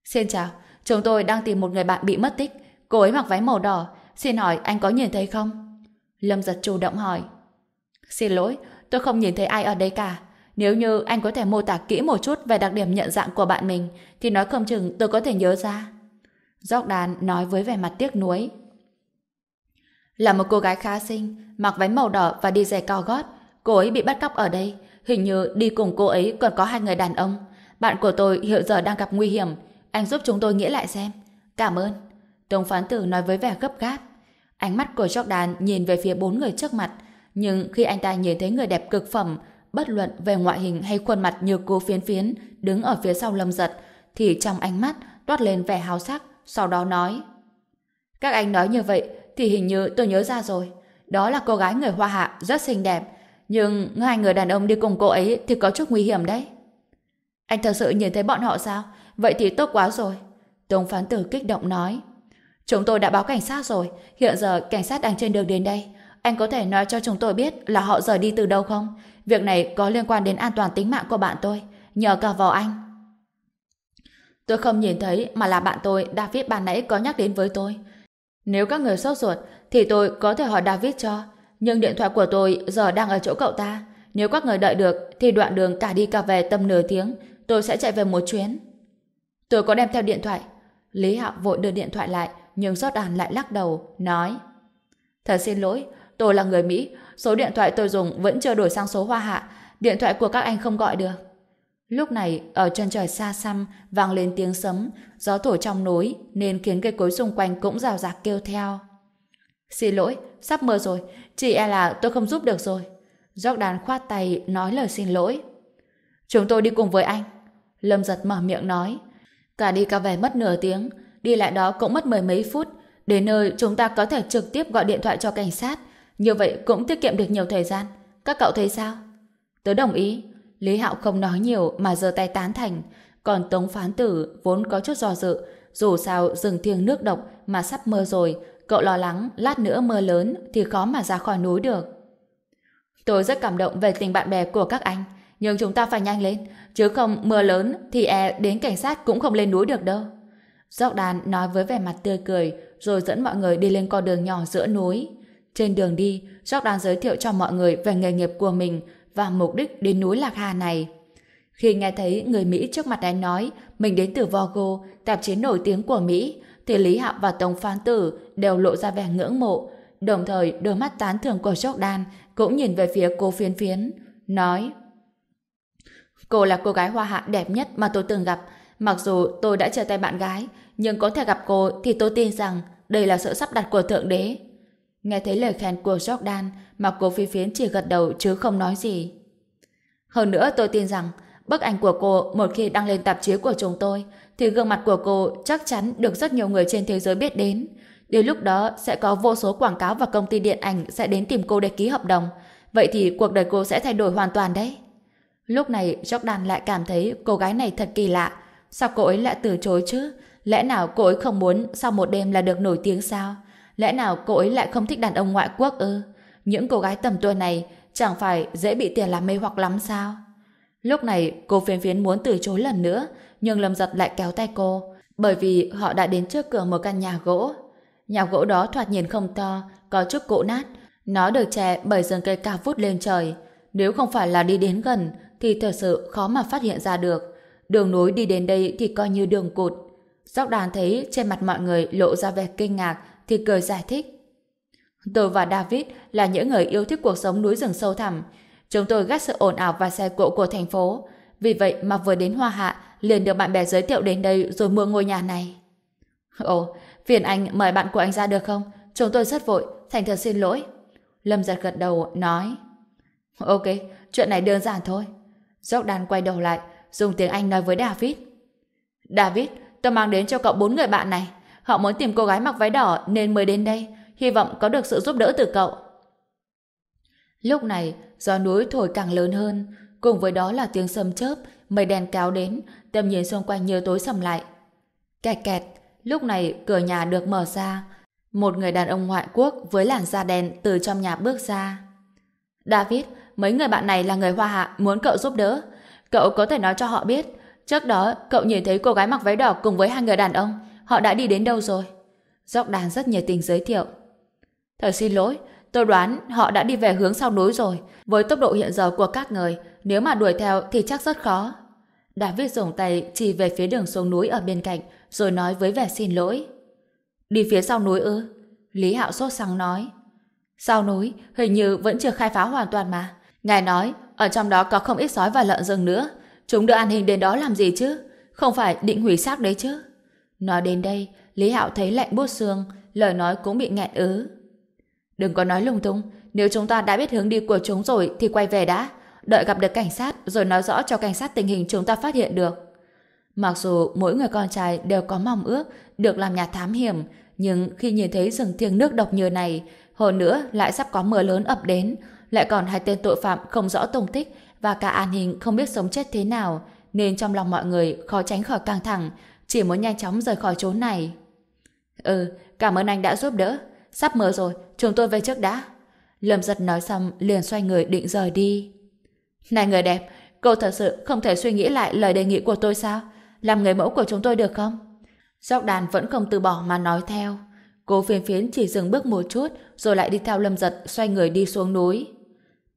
Speaker 1: Xin chào, chúng tôi đang tìm một người bạn bị mất tích. Cô ấy mặc váy màu đỏ. Xin hỏi anh có nhìn thấy không? Lâm giật chủ động hỏi. Xin lỗi, tôi không nhìn thấy ai ở đây cả. Nếu như anh có thể mô tả kỹ một chút về đặc điểm nhận dạng của bạn mình, thì nói không chừng tôi có thể nhớ ra. Jordan nói với vẻ mặt tiếc nuối. Là một cô gái khá xinh, mặc váy màu đỏ và đi giày cao gót. Cô ấy bị bắt cóc ở đây. Hình như đi cùng cô ấy còn có hai người đàn ông. Bạn của tôi hiện giờ đang gặp nguy hiểm. Anh giúp chúng tôi nghĩ lại xem. Cảm ơn. Tống phán tử nói với vẻ gấp gáp. Ánh mắt của Jordan nhìn về phía bốn người trước mặt. Nhưng khi anh ta nhìn thấy người đẹp cực phẩm, bất luận về ngoại hình hay khuôn mặt như cô phiến phiến, đứng ở phía sau lâm giật, thì trong ánh mắt toát lên vẻ hào sắc, sau đó nói. Các anh nói như vậy, thì hình như tôi nhớ ra rồi. Đó là cô gái người Hoa Hạ, rất xinh đẹp. Nhưng hai người đàn ông đi cùng cô ấy thì có chút nguy hiểm đấy. Anh thật sự nhìn thấy bọn họ sao? Vậy thì tốt quá rồi. Tống phán tử kích động nói. Chúng tôi đã báo cảnh sát rồi. Hiện giờ cảnh sát đang trên đường đến đây. Anh có thể nói cho chúng tôi biết là họ rời đi từ đâu không? Việc này có liên quan đến an toàn tính mạng của bạn tôi. Nhờ cả vào anh. Tôi không nhìn thấy mà là bạn tôi David ban nãy có nhắc đến với tôi. Nếu các người sốt ruột thì tôi có thể hỏi David cho. Nhưng điện thoại của tôi giờ đang ở chỗ cậu ta. Nếu các người đợi được thì đoạn đường cả đi cả về tầm nửa tiếng tôi sẽ chạy về một chuyến. Tôi có đem theo điện thoại. Lý Hạo vội đưa điện thoại lại nhưng Jordan lại lắc đầu, nói Thật xin lỗi, Tôi là người Mỹ, số điện thoại tôi dùng vẫn chưa đổi sang số hoa hạ, điện thoại của các anh không gọi được. Lúc này, ở chân trời xa xăm vang lên tiếng sấm, gió thổi trong núi nên khiến cây cối xung quanh cũng rào rạc kêu theo. Xin lỗi, sắp mưa rồi, chỉ e là tôi không giúp được rồi. Jordan khoát tay nói lời xin lỗi. Chúng tôi đi cùng với anh. Lâm giật mở miệng nói. Cả đi cả về mất nửa tiếng, đi lại đó cũng mất mười mấy phút. Đến nơi chúng ta có thể trực tiếp gọi điện thoại cho cảnh sát như vậy cũng tiết kiệm được nhiều thời gian. Các cậu thấy sao? Tớ đồng ý. Lý Hạo không nói nhiều mà giơ tay tán thành. Còn Tống Phán Tử vốn có chút do dự. Dù sao rừng thiêng nước độc mà sắp mưa rồi. Cậu lo lắng lát nữa mưa lớn thì khó mà ra khỏi núi được. Tôi rất cảm động về tình bạn bè của các anh. Nhưng chúng ta phải nhanh lên. Chứ không mưa lớn thì e đến cảnh sát cũng không lên núi được đâu. Jordan nói với vẻ mặt tươi cười, rồi dẫn mọi người đi lên con đường nhỏ giữa núi. Trên đường đi, Jordan giới thiệu cho mọi người về nghề nghiệp của mình và mục đích đến núi Lạc Hà này. Khi nghe thấy người Mỹ trước mặt anh nói mình đến từ Vogue, tạp chí nổi tiếng của Mỹ, thì Lý Hạo và Tống Phán Tử đều lộ ra vẻ ngưỡng mộ. Đồng thời, đôi mắt tán thưởng của Jordan cũng nhìn về phía cô phiến phiến, nói Cô là cô gái hoa hạ đẹp nhất mà tôi từng gặp. Mặc dù tôi đã chia tay bạn gái, nhưng có thể gặp cô thì tôi tin rằng đây là sự sắp đặt của Thượng Đế. Nghe thấy lời khen của Jordan mà cô phi phiến chỉ gật đầu chứ không nói gì. Hơn nữa tôi tin rằng bức ảnh của cô một khi đăng lên tạp chí của chúng tôi, thì gương mặt của cô chắc chắn được rất nhiều người trên thế giới biết đến. Đến lúc đó sẽ có vô số quảng cáo và công ty điện ảnh sẽ đến tìm cô để ký hợp đồng. Vậy thì cuộc đời cô sẽ thay đổi hoàn toàn đấy. Lúc này Jordan lại cảm thấy cô gái này thật kỳ lạ. Sao cô ấy lại từ chối chứ? Lẽ nào cô ấy không muốn sau một đêm là được nổi tiếng sao? Lẽ nào cô ấy lại không thích đàn ông ngoại quốc ư? Những cô gái tầm tuổi này chẳng phải dễ bị tiền làm mê hoặc lắm sao? Lúc này cô phiến phiến muốn từ chối lần nữa nhưng Lâm Giật lại kéo tay cô Bởi vì họ đã đến trước cửa một căn nhà gỗ. Nhà gỗ đó thoạt nhìn không to, có chút cũ nát. Nó được che bởi rừng cây cao vút lên trời. Nếu không phải là đi đến gần, thì thật sự khó mà phát hiện ra được. Đường nối đi đến đây thì coi như đường cụt. Dốc đàn thấy trên mặt mọi người lộ ra vẻ kinh ngạc thì cười giải thích. Tôi và David là những người yêu thích cuộc sống núi rừng sâu thẳm. Chúng tôi ghét sự ồn ào và xe cộ của thành phố. Vì vậy mà vừa đến Hoa Hạ liền được bạn bè giới thiệu đến đây rồi mua ngôi nhà này. Ồ, phiền anh mời bạn của anh ra được không? Chúng tôi rất vội, thành thật xin lỗi. Lâm giật gật đầu, nói. Ok, chuyện này đơn giản thôi. Jordan quay đầu lại, dùng tiếng Anh nói với David. David, tôi mang đến cho cậu bốn người bạn này. Họ muốn tìm cô gái mặc váy đỏ nên mới đến đây. Hy vọng có được sự giúp đỡ từ cậu. Lúc này, gió núi thổi càng lớn hơn. Cùng với đó là tiếng sấm chớp, mây đen kéo đến, tầm nhìn xung quanh như tối sầm lại. Kẹt kẹt, lúc này cửa nhà được mở ra. Một người đàn ông ngoại quốc với làn da đen từ trong nhà bước ra. David, mấy người bạn này là người Hoa Hạ muốn cậu giúp đỡ. Cậu có thể nói cho họ biết, trước đó cậu nhìn thấy cô gái mặc váy đỏ cùng với hai người đàn ông, họ đã đi đến đâu rồi? dốc đàn rất nhiệt tình giới thiệu. Thật xin lỗi, tôi đoán họ đã đi về hướng sau núi rồi. Với tốc độ hiện giờ của các người, nếu mà đuổi theo thì chắc rất khó. David dùng tay chỉ về phía đường xuống núi ở bên cạnh, rồi nói với vẻ xin lỗi. Đi phía sau núi ư? Lý Hạo sốt sắng nói. Sau núi, hình như vẫn chưa khai phá hoàn toàn mà. Ngài nói, ở trong đó có không ít sói và lợn rừng nữa. Chúng đưa an hình đến đó làm gì chứ? Không phải định hủy xác đấy chứ? Nói đến đây, Lý Hạo thấy lạnh buốt xương, lời nói cũng bị nghẹn ứ. Đừng có nói lung tung, nếu chúng ta đã biết hướng đi của chúng rồi thì quay về đã. Đợi gặp được cảnh sát rồi nói rõ cho cảnh sát tình hình chúng ta phát hiện được. Mặc dù mỗi người con trai đều có mong ước được làm nhà thám hiểm, nhưng khi nhìn thấy rừng thiêng nước độc như này, hơn nữa lại sắp có mưa lớn ập đến, lại còn hai tên tội phạm không rõ tung tích và cả an hình không biết sống chết thế nào, nên trong lòng mọi người khó tránh khỏi căng thẳng, chỉ muốn nhanh chóng rời khỏi chỗ này. Ừ, cảm ơn anh đã giúp đỡ. Sắp mưa rồi, chúng tôi về trước đã. Lâm giật nói xong liền xoay người định rời đi. Này người đẹp, cô thật sự không thể suy nghĩ lại lời đề nghị của tôi sao? Làm người mẫu của chúng tôi được không? Dọc đàn vẫn không từ bỏ mà nói theo. Cô phiền phiến chỉ dừng bước một chút rồi lại đi theo lâm giật xoay người đi xuống núi.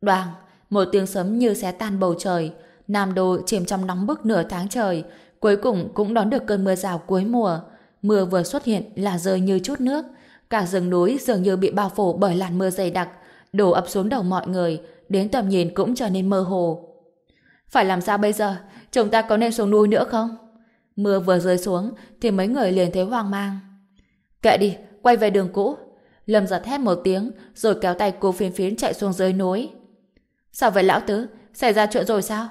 Speaker 1: Đoàn, một tiếng sấm như xé tan bầu trời. Nam Đô chìm trong nóng bức nửa tháng trời, cuối cùng cũng đón được cơn mưa rào cuối mùa. Mưa vừa xuất hiện là rơi như chút nước. Cả rừng núi dường như bị bao phủ bởi làn mưa dày đặc, đổ ập xuống đầu mọi người, đến tầm nhìn cũng trở nên mơ hồ. Phải làm sao bây giờ? Chúng ta có nên xuống núi nữa không? Mưa vừa rơi xuống thì mấy người liền thấy hoang mang. Kệ đi, quay về đường cũ. Lâm giật hét một tiếng rồi kéo tay cô phiến phiến chạy xuống dưới núi. Sao vậy lão tứ? Xảy ra chuyện rồi sao?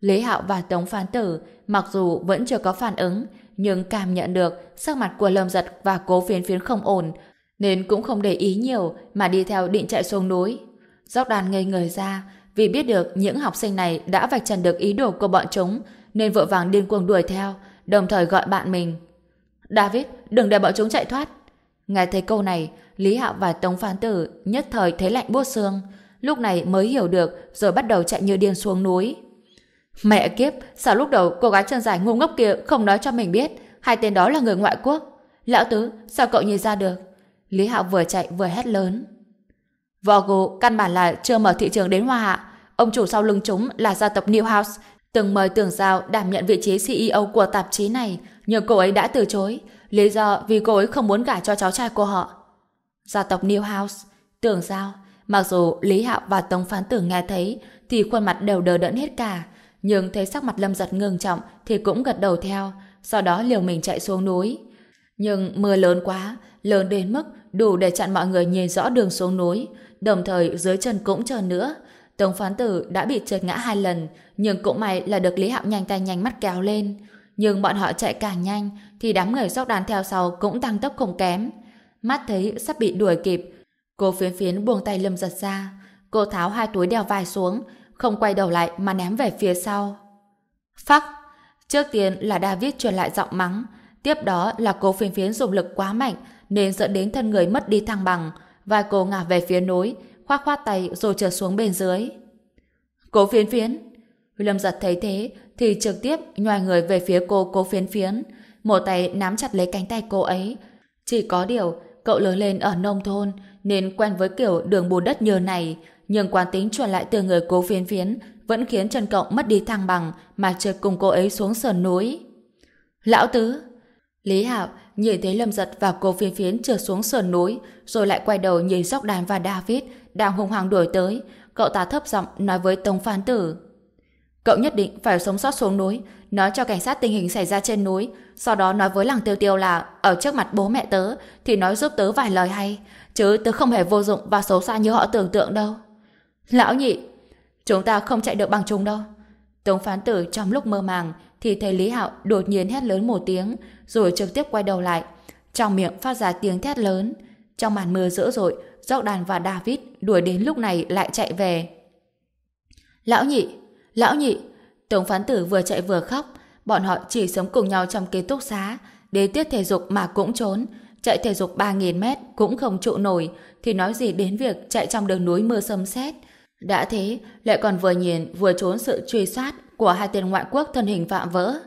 Speaker 1: Lý Hạo và Tống Phán Tử mặc dù vẫn chưa có phản ứng nhưng cảm nhận được sắc mặt của Lâm giật và cố phiến phiến không ổn nên cũng không để ý nhiều mà đi theo định chạy xuống núi. Dốc đàn ngây người ra vì biết được những học sinh này đã vạch trần được ý đồ của bọn chúng nên vội vàng điên cuồng đuổi theo đồng thời gọi bạn mình. David, đừng để bọn chúng chạy thoát. Nghe thấy câu này, Lý Hạo và Tống Phán Tử nhất thời thấy lạnh buốt xương. Lúc này mới hiểu được rồi bắt đầu chạy như điên xuống núi. Mẹ kiếp, sao lúc đầu cô gái chân dài ngu ngốc kia không nói cho mình biết hai tên đó là người ngoại quốc? Lão Tứ, sao cậu nhìn ra được? Lý Hạo vừa chạy vừa hét lớn. Vogue căn bản là chưa mở thị trường đến Hoa Hạ. Ông chủ sau lưng chúng là gia tộc Newhouse, từng mời Tưởng Giao đảm nhận vị trí CEO của tạp chí này, nhưng cô ấy đã từ chối. Lý do vì cô ấy không muốn gả cho cháu trai của họ. Gia tộc Newhouse, Tưởng Giao, mặc dù Lý Hạo và Tống Phán Tử nghe thấy, thì khuôn mặt đều đờ đẫn hết cả. Nhưng thấy sắc mặt Lâm giật ngưng trọng thì cũng gật đầu theo, sau đó liều mình chạy xuống núi. Nhưng mưa lớn quá, lớn đến mức đủ để chặn mọi người nhìn rõ đường xuống núi, đồng thời dưới chân cũng trơn nữa. Tống phán tử đã bị trượt ngã hai lần, nhưng cũng may là được Lý Hạo nhanh tay nhanh mắt kéo lên. Nhưng bọn họ chạy càng nhanh, thì đám người sóc đàn theo sau cũng tăng tốc không kém. Mắt thấy sắp bị đuổi kịp, cô phiến phiến buông tay lâm giật ra. Cô tháo hai túi đeo vai xuống, không quay đầu lại mà ném về phía sau. Phắc! Trước tiên là David truyền lại giọng mắng, tiếp đó là cô phiến phiến dùng lực quá mạnh nên dẫn đến thân người mất đi thăng bằng, và cô ngả về phía núi, khoác khoát tay rồi trượt xuống bên dưới. Cố phiến phiến. Lâm giật thấy thế thì trực tiếp nhòi người về phía cô cố phiến phiến. một tay nắm chặt lấy cánh tay cô ấy. Chỉ có điều, cậu lớn lên ở nông thôn, nên quen với kiểu đường bùn đất như này, nhưng quán tính truyền lại từ người cố phiến phiến vẫn khiến trần cộng mất đi thăng bằng mà trượt cùng cô ấy xuống sườn núi. Lão Tứ! Lý Hạo nhìn thấy Lâm Giật và cô phiến phiến trượt xuống sườn núi, rồi lại quay đầu nhìn Dốc Đàn và David đang hung hăng đuổi tới. Cậu ta thấp giọng nói với Tống Phán Tử. Cậu nhất định phải sống sót xuống núi, nói cho cảnh sát tình hình xảy ra trên núi, sau đó nói với làng tiêu tiêu là ở trước mặt bố mẹ tớ thì nói giúp tớ vài lời hay, chứ tớ không hề vô dụng và xấu xa như họ tưởng tượng đâu. Lão nhị, chúng ta không chạy được bằng chúng đâu. Tống phán tử trong lúc mơ màng thì thấy Lý Hạo đột nhiên hét lớn một tiếng rồi trực tiếp quay đầu lại. Trong miệng phát ra tiếng thét lớn. Trong màn mưa dữ dội, Jordan Đàn và David đuổi đến lúc này lại chạy về. Lão nhị, lão nhị, Tống phán tử vừa chạy vừa khóc, bọn họ chỉ sống cùng nhau trong ký túc xá, đến tiết thể dục mà cũng trốn, chạy thể dục 3.000 mét cũng không trụ nổi, thì nói gì đến việc chạy trong đường núi mưa sấm sét. Đã thế, lại còn vừa nhìn vừa trốn sự truy sát của hai tên ngoại quốc thân hình vạm vỡ.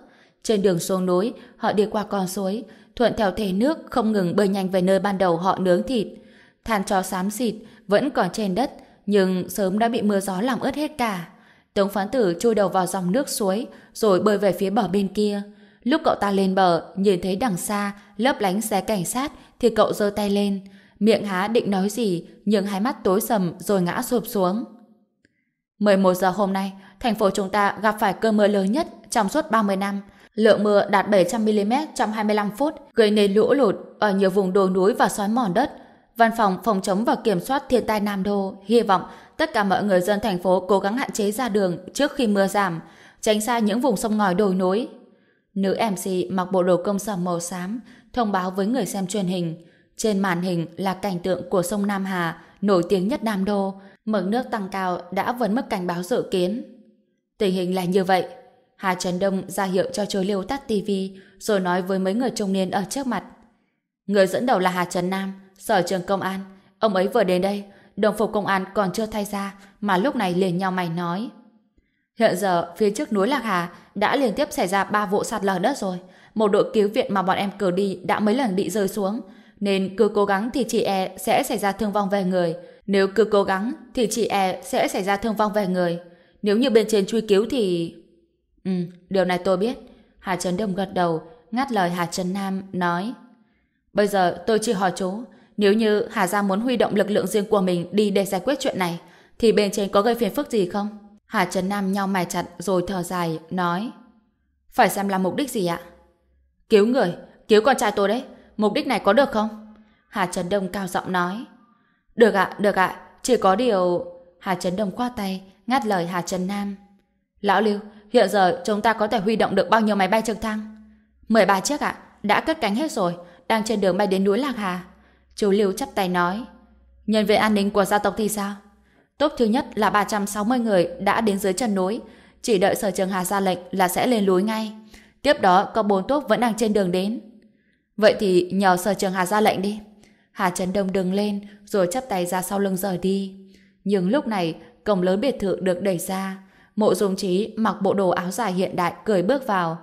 Speaker 1: Trên đường xuống núi, họ đi qua con suối, thuận theo thể nước không ngừng bơi nhanh về nơi ban đầu họ nướng thịt. Than cho xám xịt vẫn còn trên đất, nhưng sớm đã bị mưa gió làm ướt hết cả. Tống phán tử chui đầu vào dòng nước suối, rồi bơi về phía bờ bên kia. Lúc cậu ta lên bờ, nhìn thấy đằng xa, lấp lánh xe cảnh sát, thì cậu giơ tay lên. Miệng há định nói gì, nhưng hai mắt tối sầm rồi ngã sụp xuống. 11 giờ hôm nay, thành phố chúng ta gặp phải cơn mưa lớn nhất trong suốt 30 năm. Lượng mưa đạt 700mm trong 25 phút, gây nên lũ lụt ở nhiều vùng đồi núi và xói mòn đất. Văn phòng phòng chống và kiểm soát thiên tai Nam Đô hy vọng tất cả mọi người dân thành phố cố gắng hạn chế ra đường trước khi mưa giảm, tránh xa những vùng sông ngòi đồi núi. Nữ MC mặc bộ đồ công sở màu xám, thông báo với người xem truyền hình. Trên màn hình là cảnh tượng của sông Nam Hà, nổi tiếng nhất Nam Đô, mực nước tăng cao đã vượt mức cảnh báo dự kiến. Tình hình là như vậy. Hà Trần Đông ra hiệu cho chối liêu tắt tivi rồi nói với mấy người trung niên ở trước mặt. Người dẫn đầu là Hà Trần Nam, sở trường công an. Ông ấy vừa đến đây, đồng phục công an còn chưa thay ra mà lúc này liền nhau mày nói. Hiện giờ, phía trước núi Lạc Hà đã liên tiếp xảy ra ba vụ sạt lở đất rồi. Một đội cứu viện mà bọn em cử đi đã mấy lần bị rơi xuống. Nên cứ cố gắng thì chị e sẽ xảy ra thương vong về người. Nếu cứ cố gắng thì chị e sẽ xảy ra thương vong về người. Nếu như bên trên truy cứu thì... Ừ, điều này tôi biết. Hà Trấn Đông gật đầu, ngắt lời Hà Trấn Nam, nói Bây giờ tôi chỉ hỏi chú, nếu như Hà Gia muốn huy động lực lượng riêng của mình đi để giải quyết chuyện này, thì bên trên có gây phiền phức gì không? Hà Trấn Nam nhau mày chặt rồi thở dài, nói Phải xem là mục đích gì ạ? Cứu người, cứu con trai tôi đấy. Mục đích này có được không? Hà Trấn Đông cao giọng nói được ạ, được ạ, chỉ có điều... Hà Trấn Đông khoát tay, ngắt lời Hà Trấn Nam. Lão Lưu, hiện giờ chúng ta có thể huy động được bao nhiêu máy bay trực thăng? 13 chiếc ạ, đã cất cánh hết rồi, đang trên đường bay đến núi Lạc Hà. Chú Lưu chắp tay nói. Nhân viên an ninh của gia tộc thì sao? Tốt thứ nhất là 360 người đã đến dưới chân núi, chỉ đợi sở trường Hà ra lệnh là sẽ lên núi ngay. Tiếp đó có bốn tốt vẫn đang trên đường đến. Vậy thì nhờ sở trường Hà ra lệnh đi. Hà Trấn Đông đứng lên rồi chắp tay ra sau lưng rời đi. Nhưng lúc này cổng lớn biệt thự được đẩy ra. Mộ dung trí mặc bộ đồ áo dài hiện đại cười bước vào.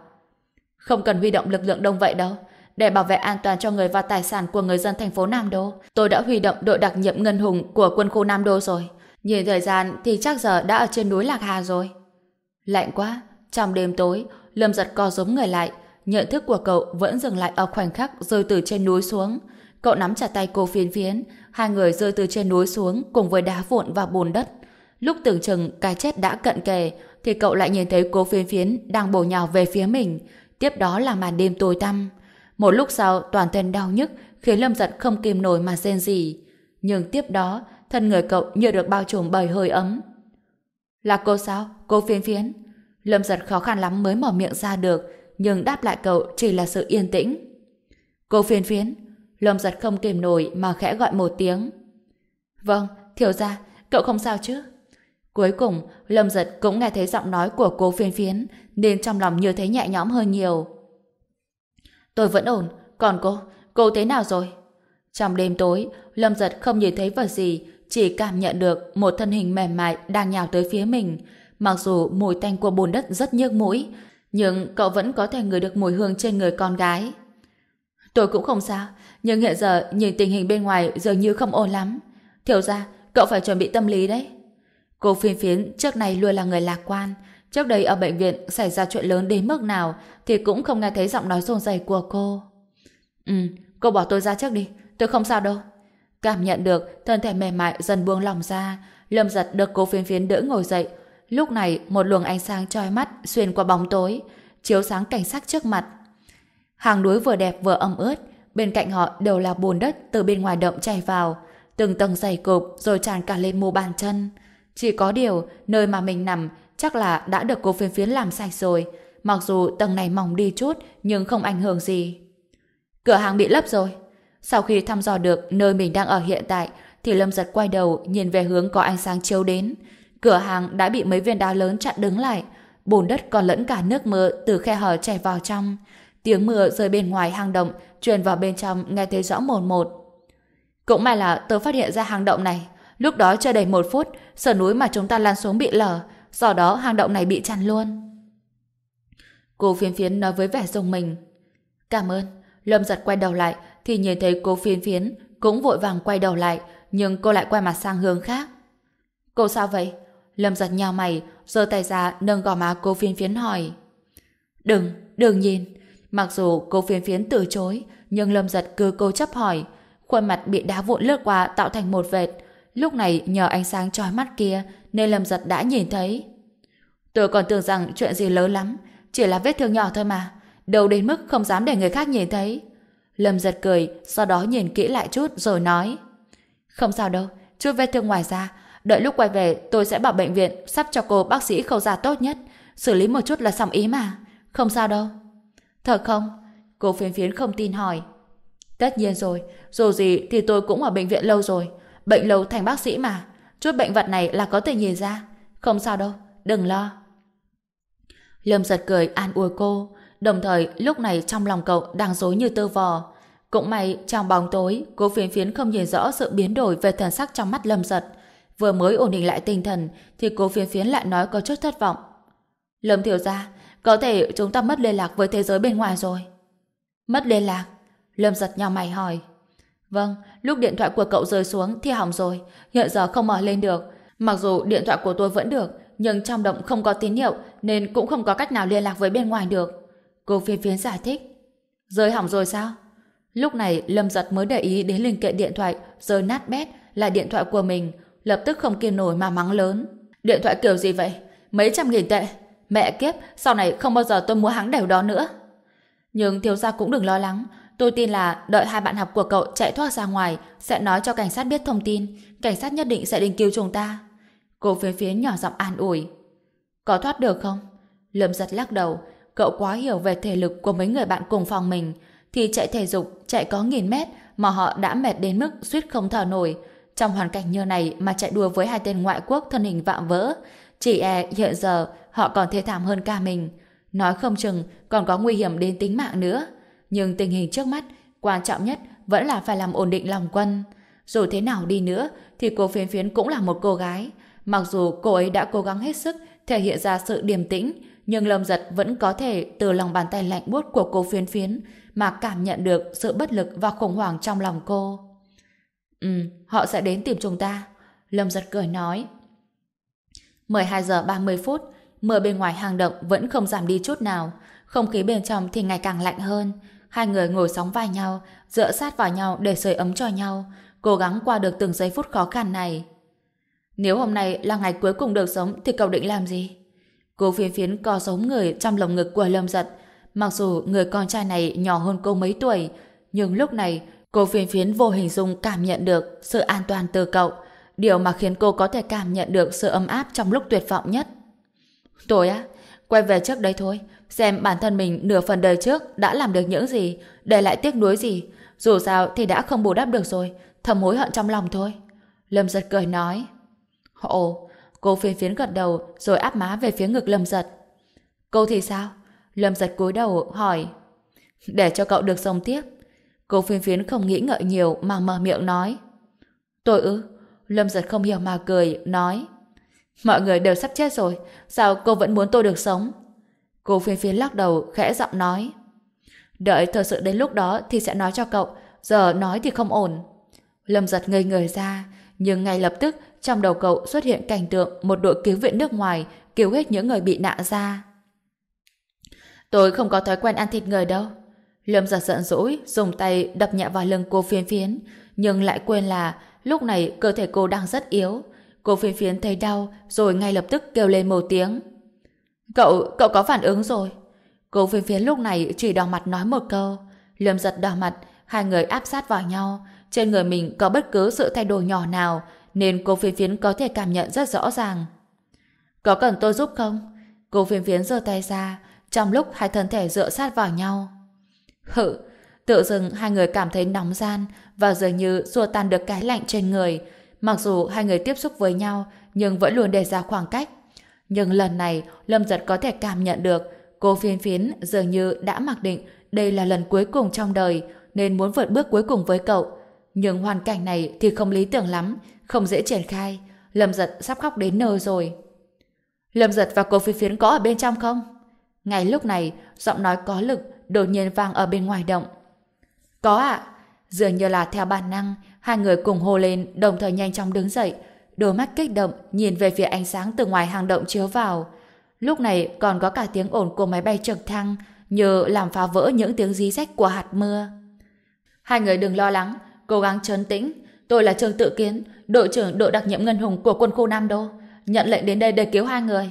Speaker 1: Không cần huy động lực lượng đông vậy đâu. Để bảo vệ an toàn cho người và tài sản của người dân thành phố Nam Đô, tôi đã huy động đội đặc nhiệm Ngân Hùng của quân khu Nam Đô rồi. Nhìn thời gian thì chắc giờ đã ở trên núi Lạc Hà rồi. Lạnh quá, trong đêm tối, Lâm giật co giống người lại, nhận thức của cậu vẫn dừng lại ở khoảnh khắc rơi từ trên núi xuống. Cậu nắm chặt tay cô phiến phiến, hai người rơi từ trên núi xuống cùng với đá vụn và bùn đất. Lúc tưởng chừng cái chết đã cận kề, thì cậu lại nhìn thấy cô phiến phiến đang bổ nhào về phía mình. Tiếp đó là màn đêm tối tăm. Một lúc sau, toàn thân đau nhức, khiến Lâm giật không kìm nổi mà rên gì. Nhưng tiếp đó, thân người cậu như được bao trùm bởi hơi ấm. Là cô sao? Cô phiến phiến? Lâm giật khó khăn lắm mới mở miệng ra được, nhưng đáp lại cậu chỉ là sự yên tĩnh. Cô phiến phiến? Lâm giật không kìm nổi mà khẽ gọi một tiếng. Vâng, thiểu ra, cậu không sao chứ? Cuối cùng, Lâm giật cũng nghe thấy giọng nói của cô phiến phiến, nên trong lòng như thấy nhẹ nhõm hơn nhiều. Tôi vẫn ổn, còn cô, cô thế nào rồi? Trong đêm tối, Lâm giật không nhìn thấy vật gì, chỉ cảm nhận được một thân hình mềm mại đang nhào tới phía mình. Mặc dù mùi tanh của bùn đất rất nhức mũi, Nhưng cậu vẫn có thể ngửi được mùi hương trên người con gái. Tôi cũng không sao, nhưng hiện giờ nhìn tình hình bên ngoài dường như không ổn lắm. Thiểu ra, cậu phải chuẩn bị tâm lý đấy. Cô phiên phiến trước này luôn là người lạc quan. Trước đây ở bệnh viện xảy ra chuyện lớn đến mức nào thì cũng không nghe thấy giọng nói rồn rầy của cô. Ừ, cô bỏ tôi ra trước đi, tôi không sao đâu. Cảm nhận được thân thể mềm mại dần buông lòng ra, Lâm giật được cô phiên phiến đỡ ngồi dậy. Lúc này một luồng ánh sáng trói mắt xuyên qua bóng tối, chiếu sáng cảnh sắc trước mặt. Hàng núi vừa đẹp vừa ẩm ướt, bên cạnh họ đều là bùn đất từ bên ngoài động chảy vào, từng tầng dày cộp rồi tràn cả lên mu bàn chân. Chỉ có điều, nơi mà mình nằm chắc là đã được cô phiên phiến làm sạch rồi, mặc dù tầng này mỏng đi chút nhưng không ảnh hưởng gì. Cửa hàng bị lấp rồi. Sau khi thăm dò được nơi mình đang ở hiện tại, thì Lâm giật quay đầu nhìn về hướng có ánh sáng chiếu đến. Cửa hàng đã bị mấy viên đá lớn chặn đứng lại, bùn đất còn lẫn cả nước mưa từ khe hở chảy vào trong. Tiếng mưa rơi bên ngoài hang động, truyền vào bên trong nghe thấy rõ một một. Cũng may là tớ phát hiện ra hang động này. Lúc đó chưa đầy một phút, sườn núi mà chúng ta lan xuống bị lở, do đó hang động này bị chặn luôn. Cô phiến phiến nói với vẻ rùng mình. Cảm ơn. Lâm giật quay đầu lại, thì nhìn thấy cô phiến phiến, cũng vội vàng quay đầu lại, nhưng cô lại quay mặt sang hướng khác. Cô sao vậy? Lâm giật nhào mày, giơ tay ra nâng gò má cô phiến phiến hỏi. Đừng, đừng nhìn. Mặc dù cô phiến phiến từ chối, nhưng Lâm giật cứ cố chấp hỏi. Khuôn mặt bị đá vụn lướt qua tạo thành một vệt. Lúc này nhờ ánh sáng trói mắt kia nên Lâm giật đã nhìn thấy. Tôi còn tưởng rằng chuyện gì lớn lắm, chỉ là vết thương nhỏ thôi mà. Đâu đến mức không dám để người khác nhìn thấy. Lâm giật cười, sau đó nhìn kỹ lại chút rồi nói. Không sao đâu, chút vết thương ngoài ra. Đợi lúc quay về tôi sẽ bảo bệnh viện sắp cho cô bác sĩ khâu ra tốt nhất. Xử lý một chút là xong ý mà. Không sao đâu. Thật không? Cô phiến phiến không tin hỏi. Tất nhiên rồi, dù gì thì tôi cũng ở bệnh viện lâu rồi. Bệnh lâu thành bác sĩ mà. Chút bệnh vật này là có thể nhìn ra. Không sao đâu, đừng lo. Lâm giật cười an ủi cô. Đồng thời lúc này trong lòng cậu đang dối như tơ vò. Cũng may trong bóng tối cô phiến phiến không nhìn rõ sự biến đổi về thần sắc trong mắt Lâm giật. Vừa mới ổn định lại tinh thần thì cô phiến phiến lại nói có chút thất vọng. Lâm thiểu ra, có thể chúng ta mất liên lạc với thế giới bên ngoài rồi. Mất liên lạc? Lâm giật nhau mày hỏi. Vâng, lúc điện thoại của cậu rơi xuống thì hỏng rồi, hiện giờ không mở lên được. Mặc dù điện thoại của tôi vẫn được, nhưng trong động không có tín hiệu nên cũng không có cách nào liên lạc với bên ngoài được. Cô phiên phiến giải thích. Rơi hỏng rồi sao? Lúc này Lâm giật mới để ý đến linh kiện điện thoại rơi nát bét là điện thoại của mình, lập tức không kiên nổi mà mắng lớn. Điện thoại kiểu gì vậy? Mấy trăm nghìn tệ. Mẹ kiếp, sau này không bao giờ tôi mua hãng đều đó nữa. Nhưng thiếu gia cũng đừng lo lắng, Tôi tin là đợi hai bạn học của cậu chạy thoát ra ngoài sẽ nói cho cảnh sát biết thông tin. Cảnh sát nhất định sẽ đình cứu chúng ta. Cô phía phía nhỏ giọng an ủi. Có thoát được không? Lâm giật lắc đầu. Cậu quá hiểu về thể lực của mấy người bạn cùng phòng mình. Thì chạy thể dục, chạy có nghìn mét mà họ đã mệt đến mức suýt không thở nổi. Trong hoàn cảnh như này mà chạy đua với hai tên ngoại quốc thân hình vạm vỡ. Chỉ e hiện giờ họ còn thê thảm hơn cả mình. Nói không chừng còn có nguy hiểm đến tính mạng nữa nhưng tình hình trước mắt, quan trọng nhất vẫn là phải làm ổn định lòng quân. Dù thế nào đi nữa, thì cô phiến phiến cũng là một cô gái. Mặc dù cô ấy đã cố gắng hết sức thể hiện ra sự điềm tĩnh, nhưng Lâm Giật vẫn có thể từ lòng bàn tay lạnh buốt của cô phiến phiến mà cảm nhận được sự bất lực và khủng hoảng trong lòng cô. Ừ, họ sẽ đến tìm chúng ta. Lâm Giật cười nói. 12 giờ 30 phút, mưa bên ngoài hang động vẫn không giảm đi chút nào. Không khí bên trong thì ngày càng lạnh hơn. Hai người ngồi sóng vai nhau, dựa sát vào nhau để sưởi ấm cho nhau, cố gắng qua được từng giây phút khó khăn này. Nếu hôm nay là ngày cuối cùng được sống thì cậu định làm gì? Cô phiến phiến co giống người trong lồng ngực của Lâm Giật. Mặc dù người con trai này nhỏ hơn cô mấy tuổi, nhưng lúc này cô phiến phiến vô hình dung cảm nhận được sự an toàn từ cậu, điều mà khiến cô có thể cảm nhận được sự ấm áp trong lúc tuyệt vọng nhất. Tôi á, quay về trước đây thôi, xem bản thân mình nửa phần đời trước đã làm được những gì, để lại tiếc nuối gì. Dù sao thì đã không bù đắp được rồi, thầm hối hận trong lòng thôi. Lâm giật cười nói. Ồ, cô phiến phiến gật đầu rồi áp má về phía ngực Lâm giật. Cô thì sao? Lâm giật cúi đầu hỏi. Để cho cậu được sống tiếp. Cô phiến phiến không nghĩ ngợi nhiều mà mở miệng nói. Tôi ư? Lâm giật không hiểu mà cười, nói. Mọi người đều sắp chết rồi, sao cô vẫn muốn tôi được sống? Cô phiên phiến lắc đầu, khẽ giọng nói. Đợi thật sự đến lúc đó thì sẽ nói cho cậu, giờ nói thì không ổn. Lâm giật ngây người ra, nhưng ngay lập tức trong đầu cậu xuất hiện cảnh tượng một đội cứu viện nước ngoài cứu hết những người bị nạn ra. Tôi không có thói quen ăn thịt người đâu. Lâm giật giận dỗi, dùng tay đập nhẹ vào lưng cô phiến phiến, nhưng lại quên là lúc này cơ thể cô đang rất yếu. Cô phiến phiến thấy đau, rồi ngay lập tức kêu lên một tiếng. Cậu, cậu có phản ứng rồi. Cô phiến phiến lúc này chỉ đỏ mặt nói một câu. Lâm giật đỏ mặt, hai người áp sát vào nhau. Trên người mình có bất cứ sự thay đổi nhỏ nào, nên cô phiến phiến có thể cảm nhận rất rõ ràng. Có cần tôi giúp không? Cô phiến phiến giơ tay ra, trong lúc hai thân thể dựa sát vào nhau. Hự, tự dưng hai người cảm thấy nóng gian và dường như xua tan được cái lạnh trên người. Mặc dù hai người tiếp xúc với nhau, nhưng vẫn luôn để ra khoảng cách. Nhưng lần này, Lâm Giật có thể cảm nhận được cô phiên phiến dường như đã mặc định đây là lần cuối cùng trong đời, nên muốn vượt bước cuối cùng với cậu. Nhưng hoàn cảnh này thì không lý tưởng lắm, không dễ triển khai. Lâm Giật sắp khóc đến nơi rồi. Lâm Giật và cô phiên phiến có ở bên trong không? Ngay lúc này, giọng nói có lực đột nhiên vang ở bên ngoài động. Có ạ. Dường như là theo bản năng, hai người cùng hô lên, đồng thời nhanh chóng đứng dậy, đôi mắt kích động nhìn về phía ánh sáng từ ngoài hang động chiếu vào. Lúc này còn có cả tiếng ồn của máy bay trực thăng, nhờ làm phá vỡ những tiếng dí rách của hạt mưa. Hai người đừng lo lắng, cố gắng trấn tĩnh. Tôi là Trương Tự Kiến, đội trưởng đội đặc nhiệm Ngân Hùng của quân khu Nam Đô. Nhận lệnh đến đây để cứu hai người.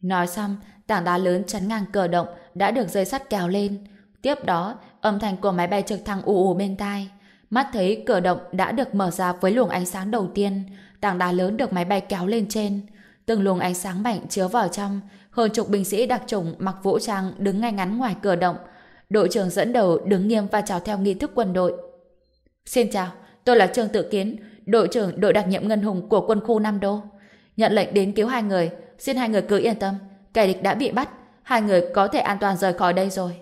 Speaker 1: Nói xong, tảng đá lớn chắn ngang cờ động đã được dây sắt kéo lên. Tiếp đó, âm thanh của máy bay trực thăng ù ù bên tai. Mắt thấy cửa động đã được mở ra với luồng ánh sáng đầu tiên, tảng đá lớn được máy bay kéo lên trên. Từng luồng ánh sáng mạnh chiếu vào trong, hơn chục binh sĩ đặc chủng mặc vũ trang đứng ngay ngắn ngoài cửa động. Đội trưởng dẫn đầu đứng nghiêm và chào theo nghi thức quân đội. Xin chào, tôi là Trương Tự Kiến, đội trưởng đội đặc nhiệm Ngân Hùng của quân khu Nam Đô. Nhận lệnh đến cứu hai người, xin hai người cứ yên tâm, kẻ địch đã bị bắt, hai người có thể an toàn rời khỏi đây rồi.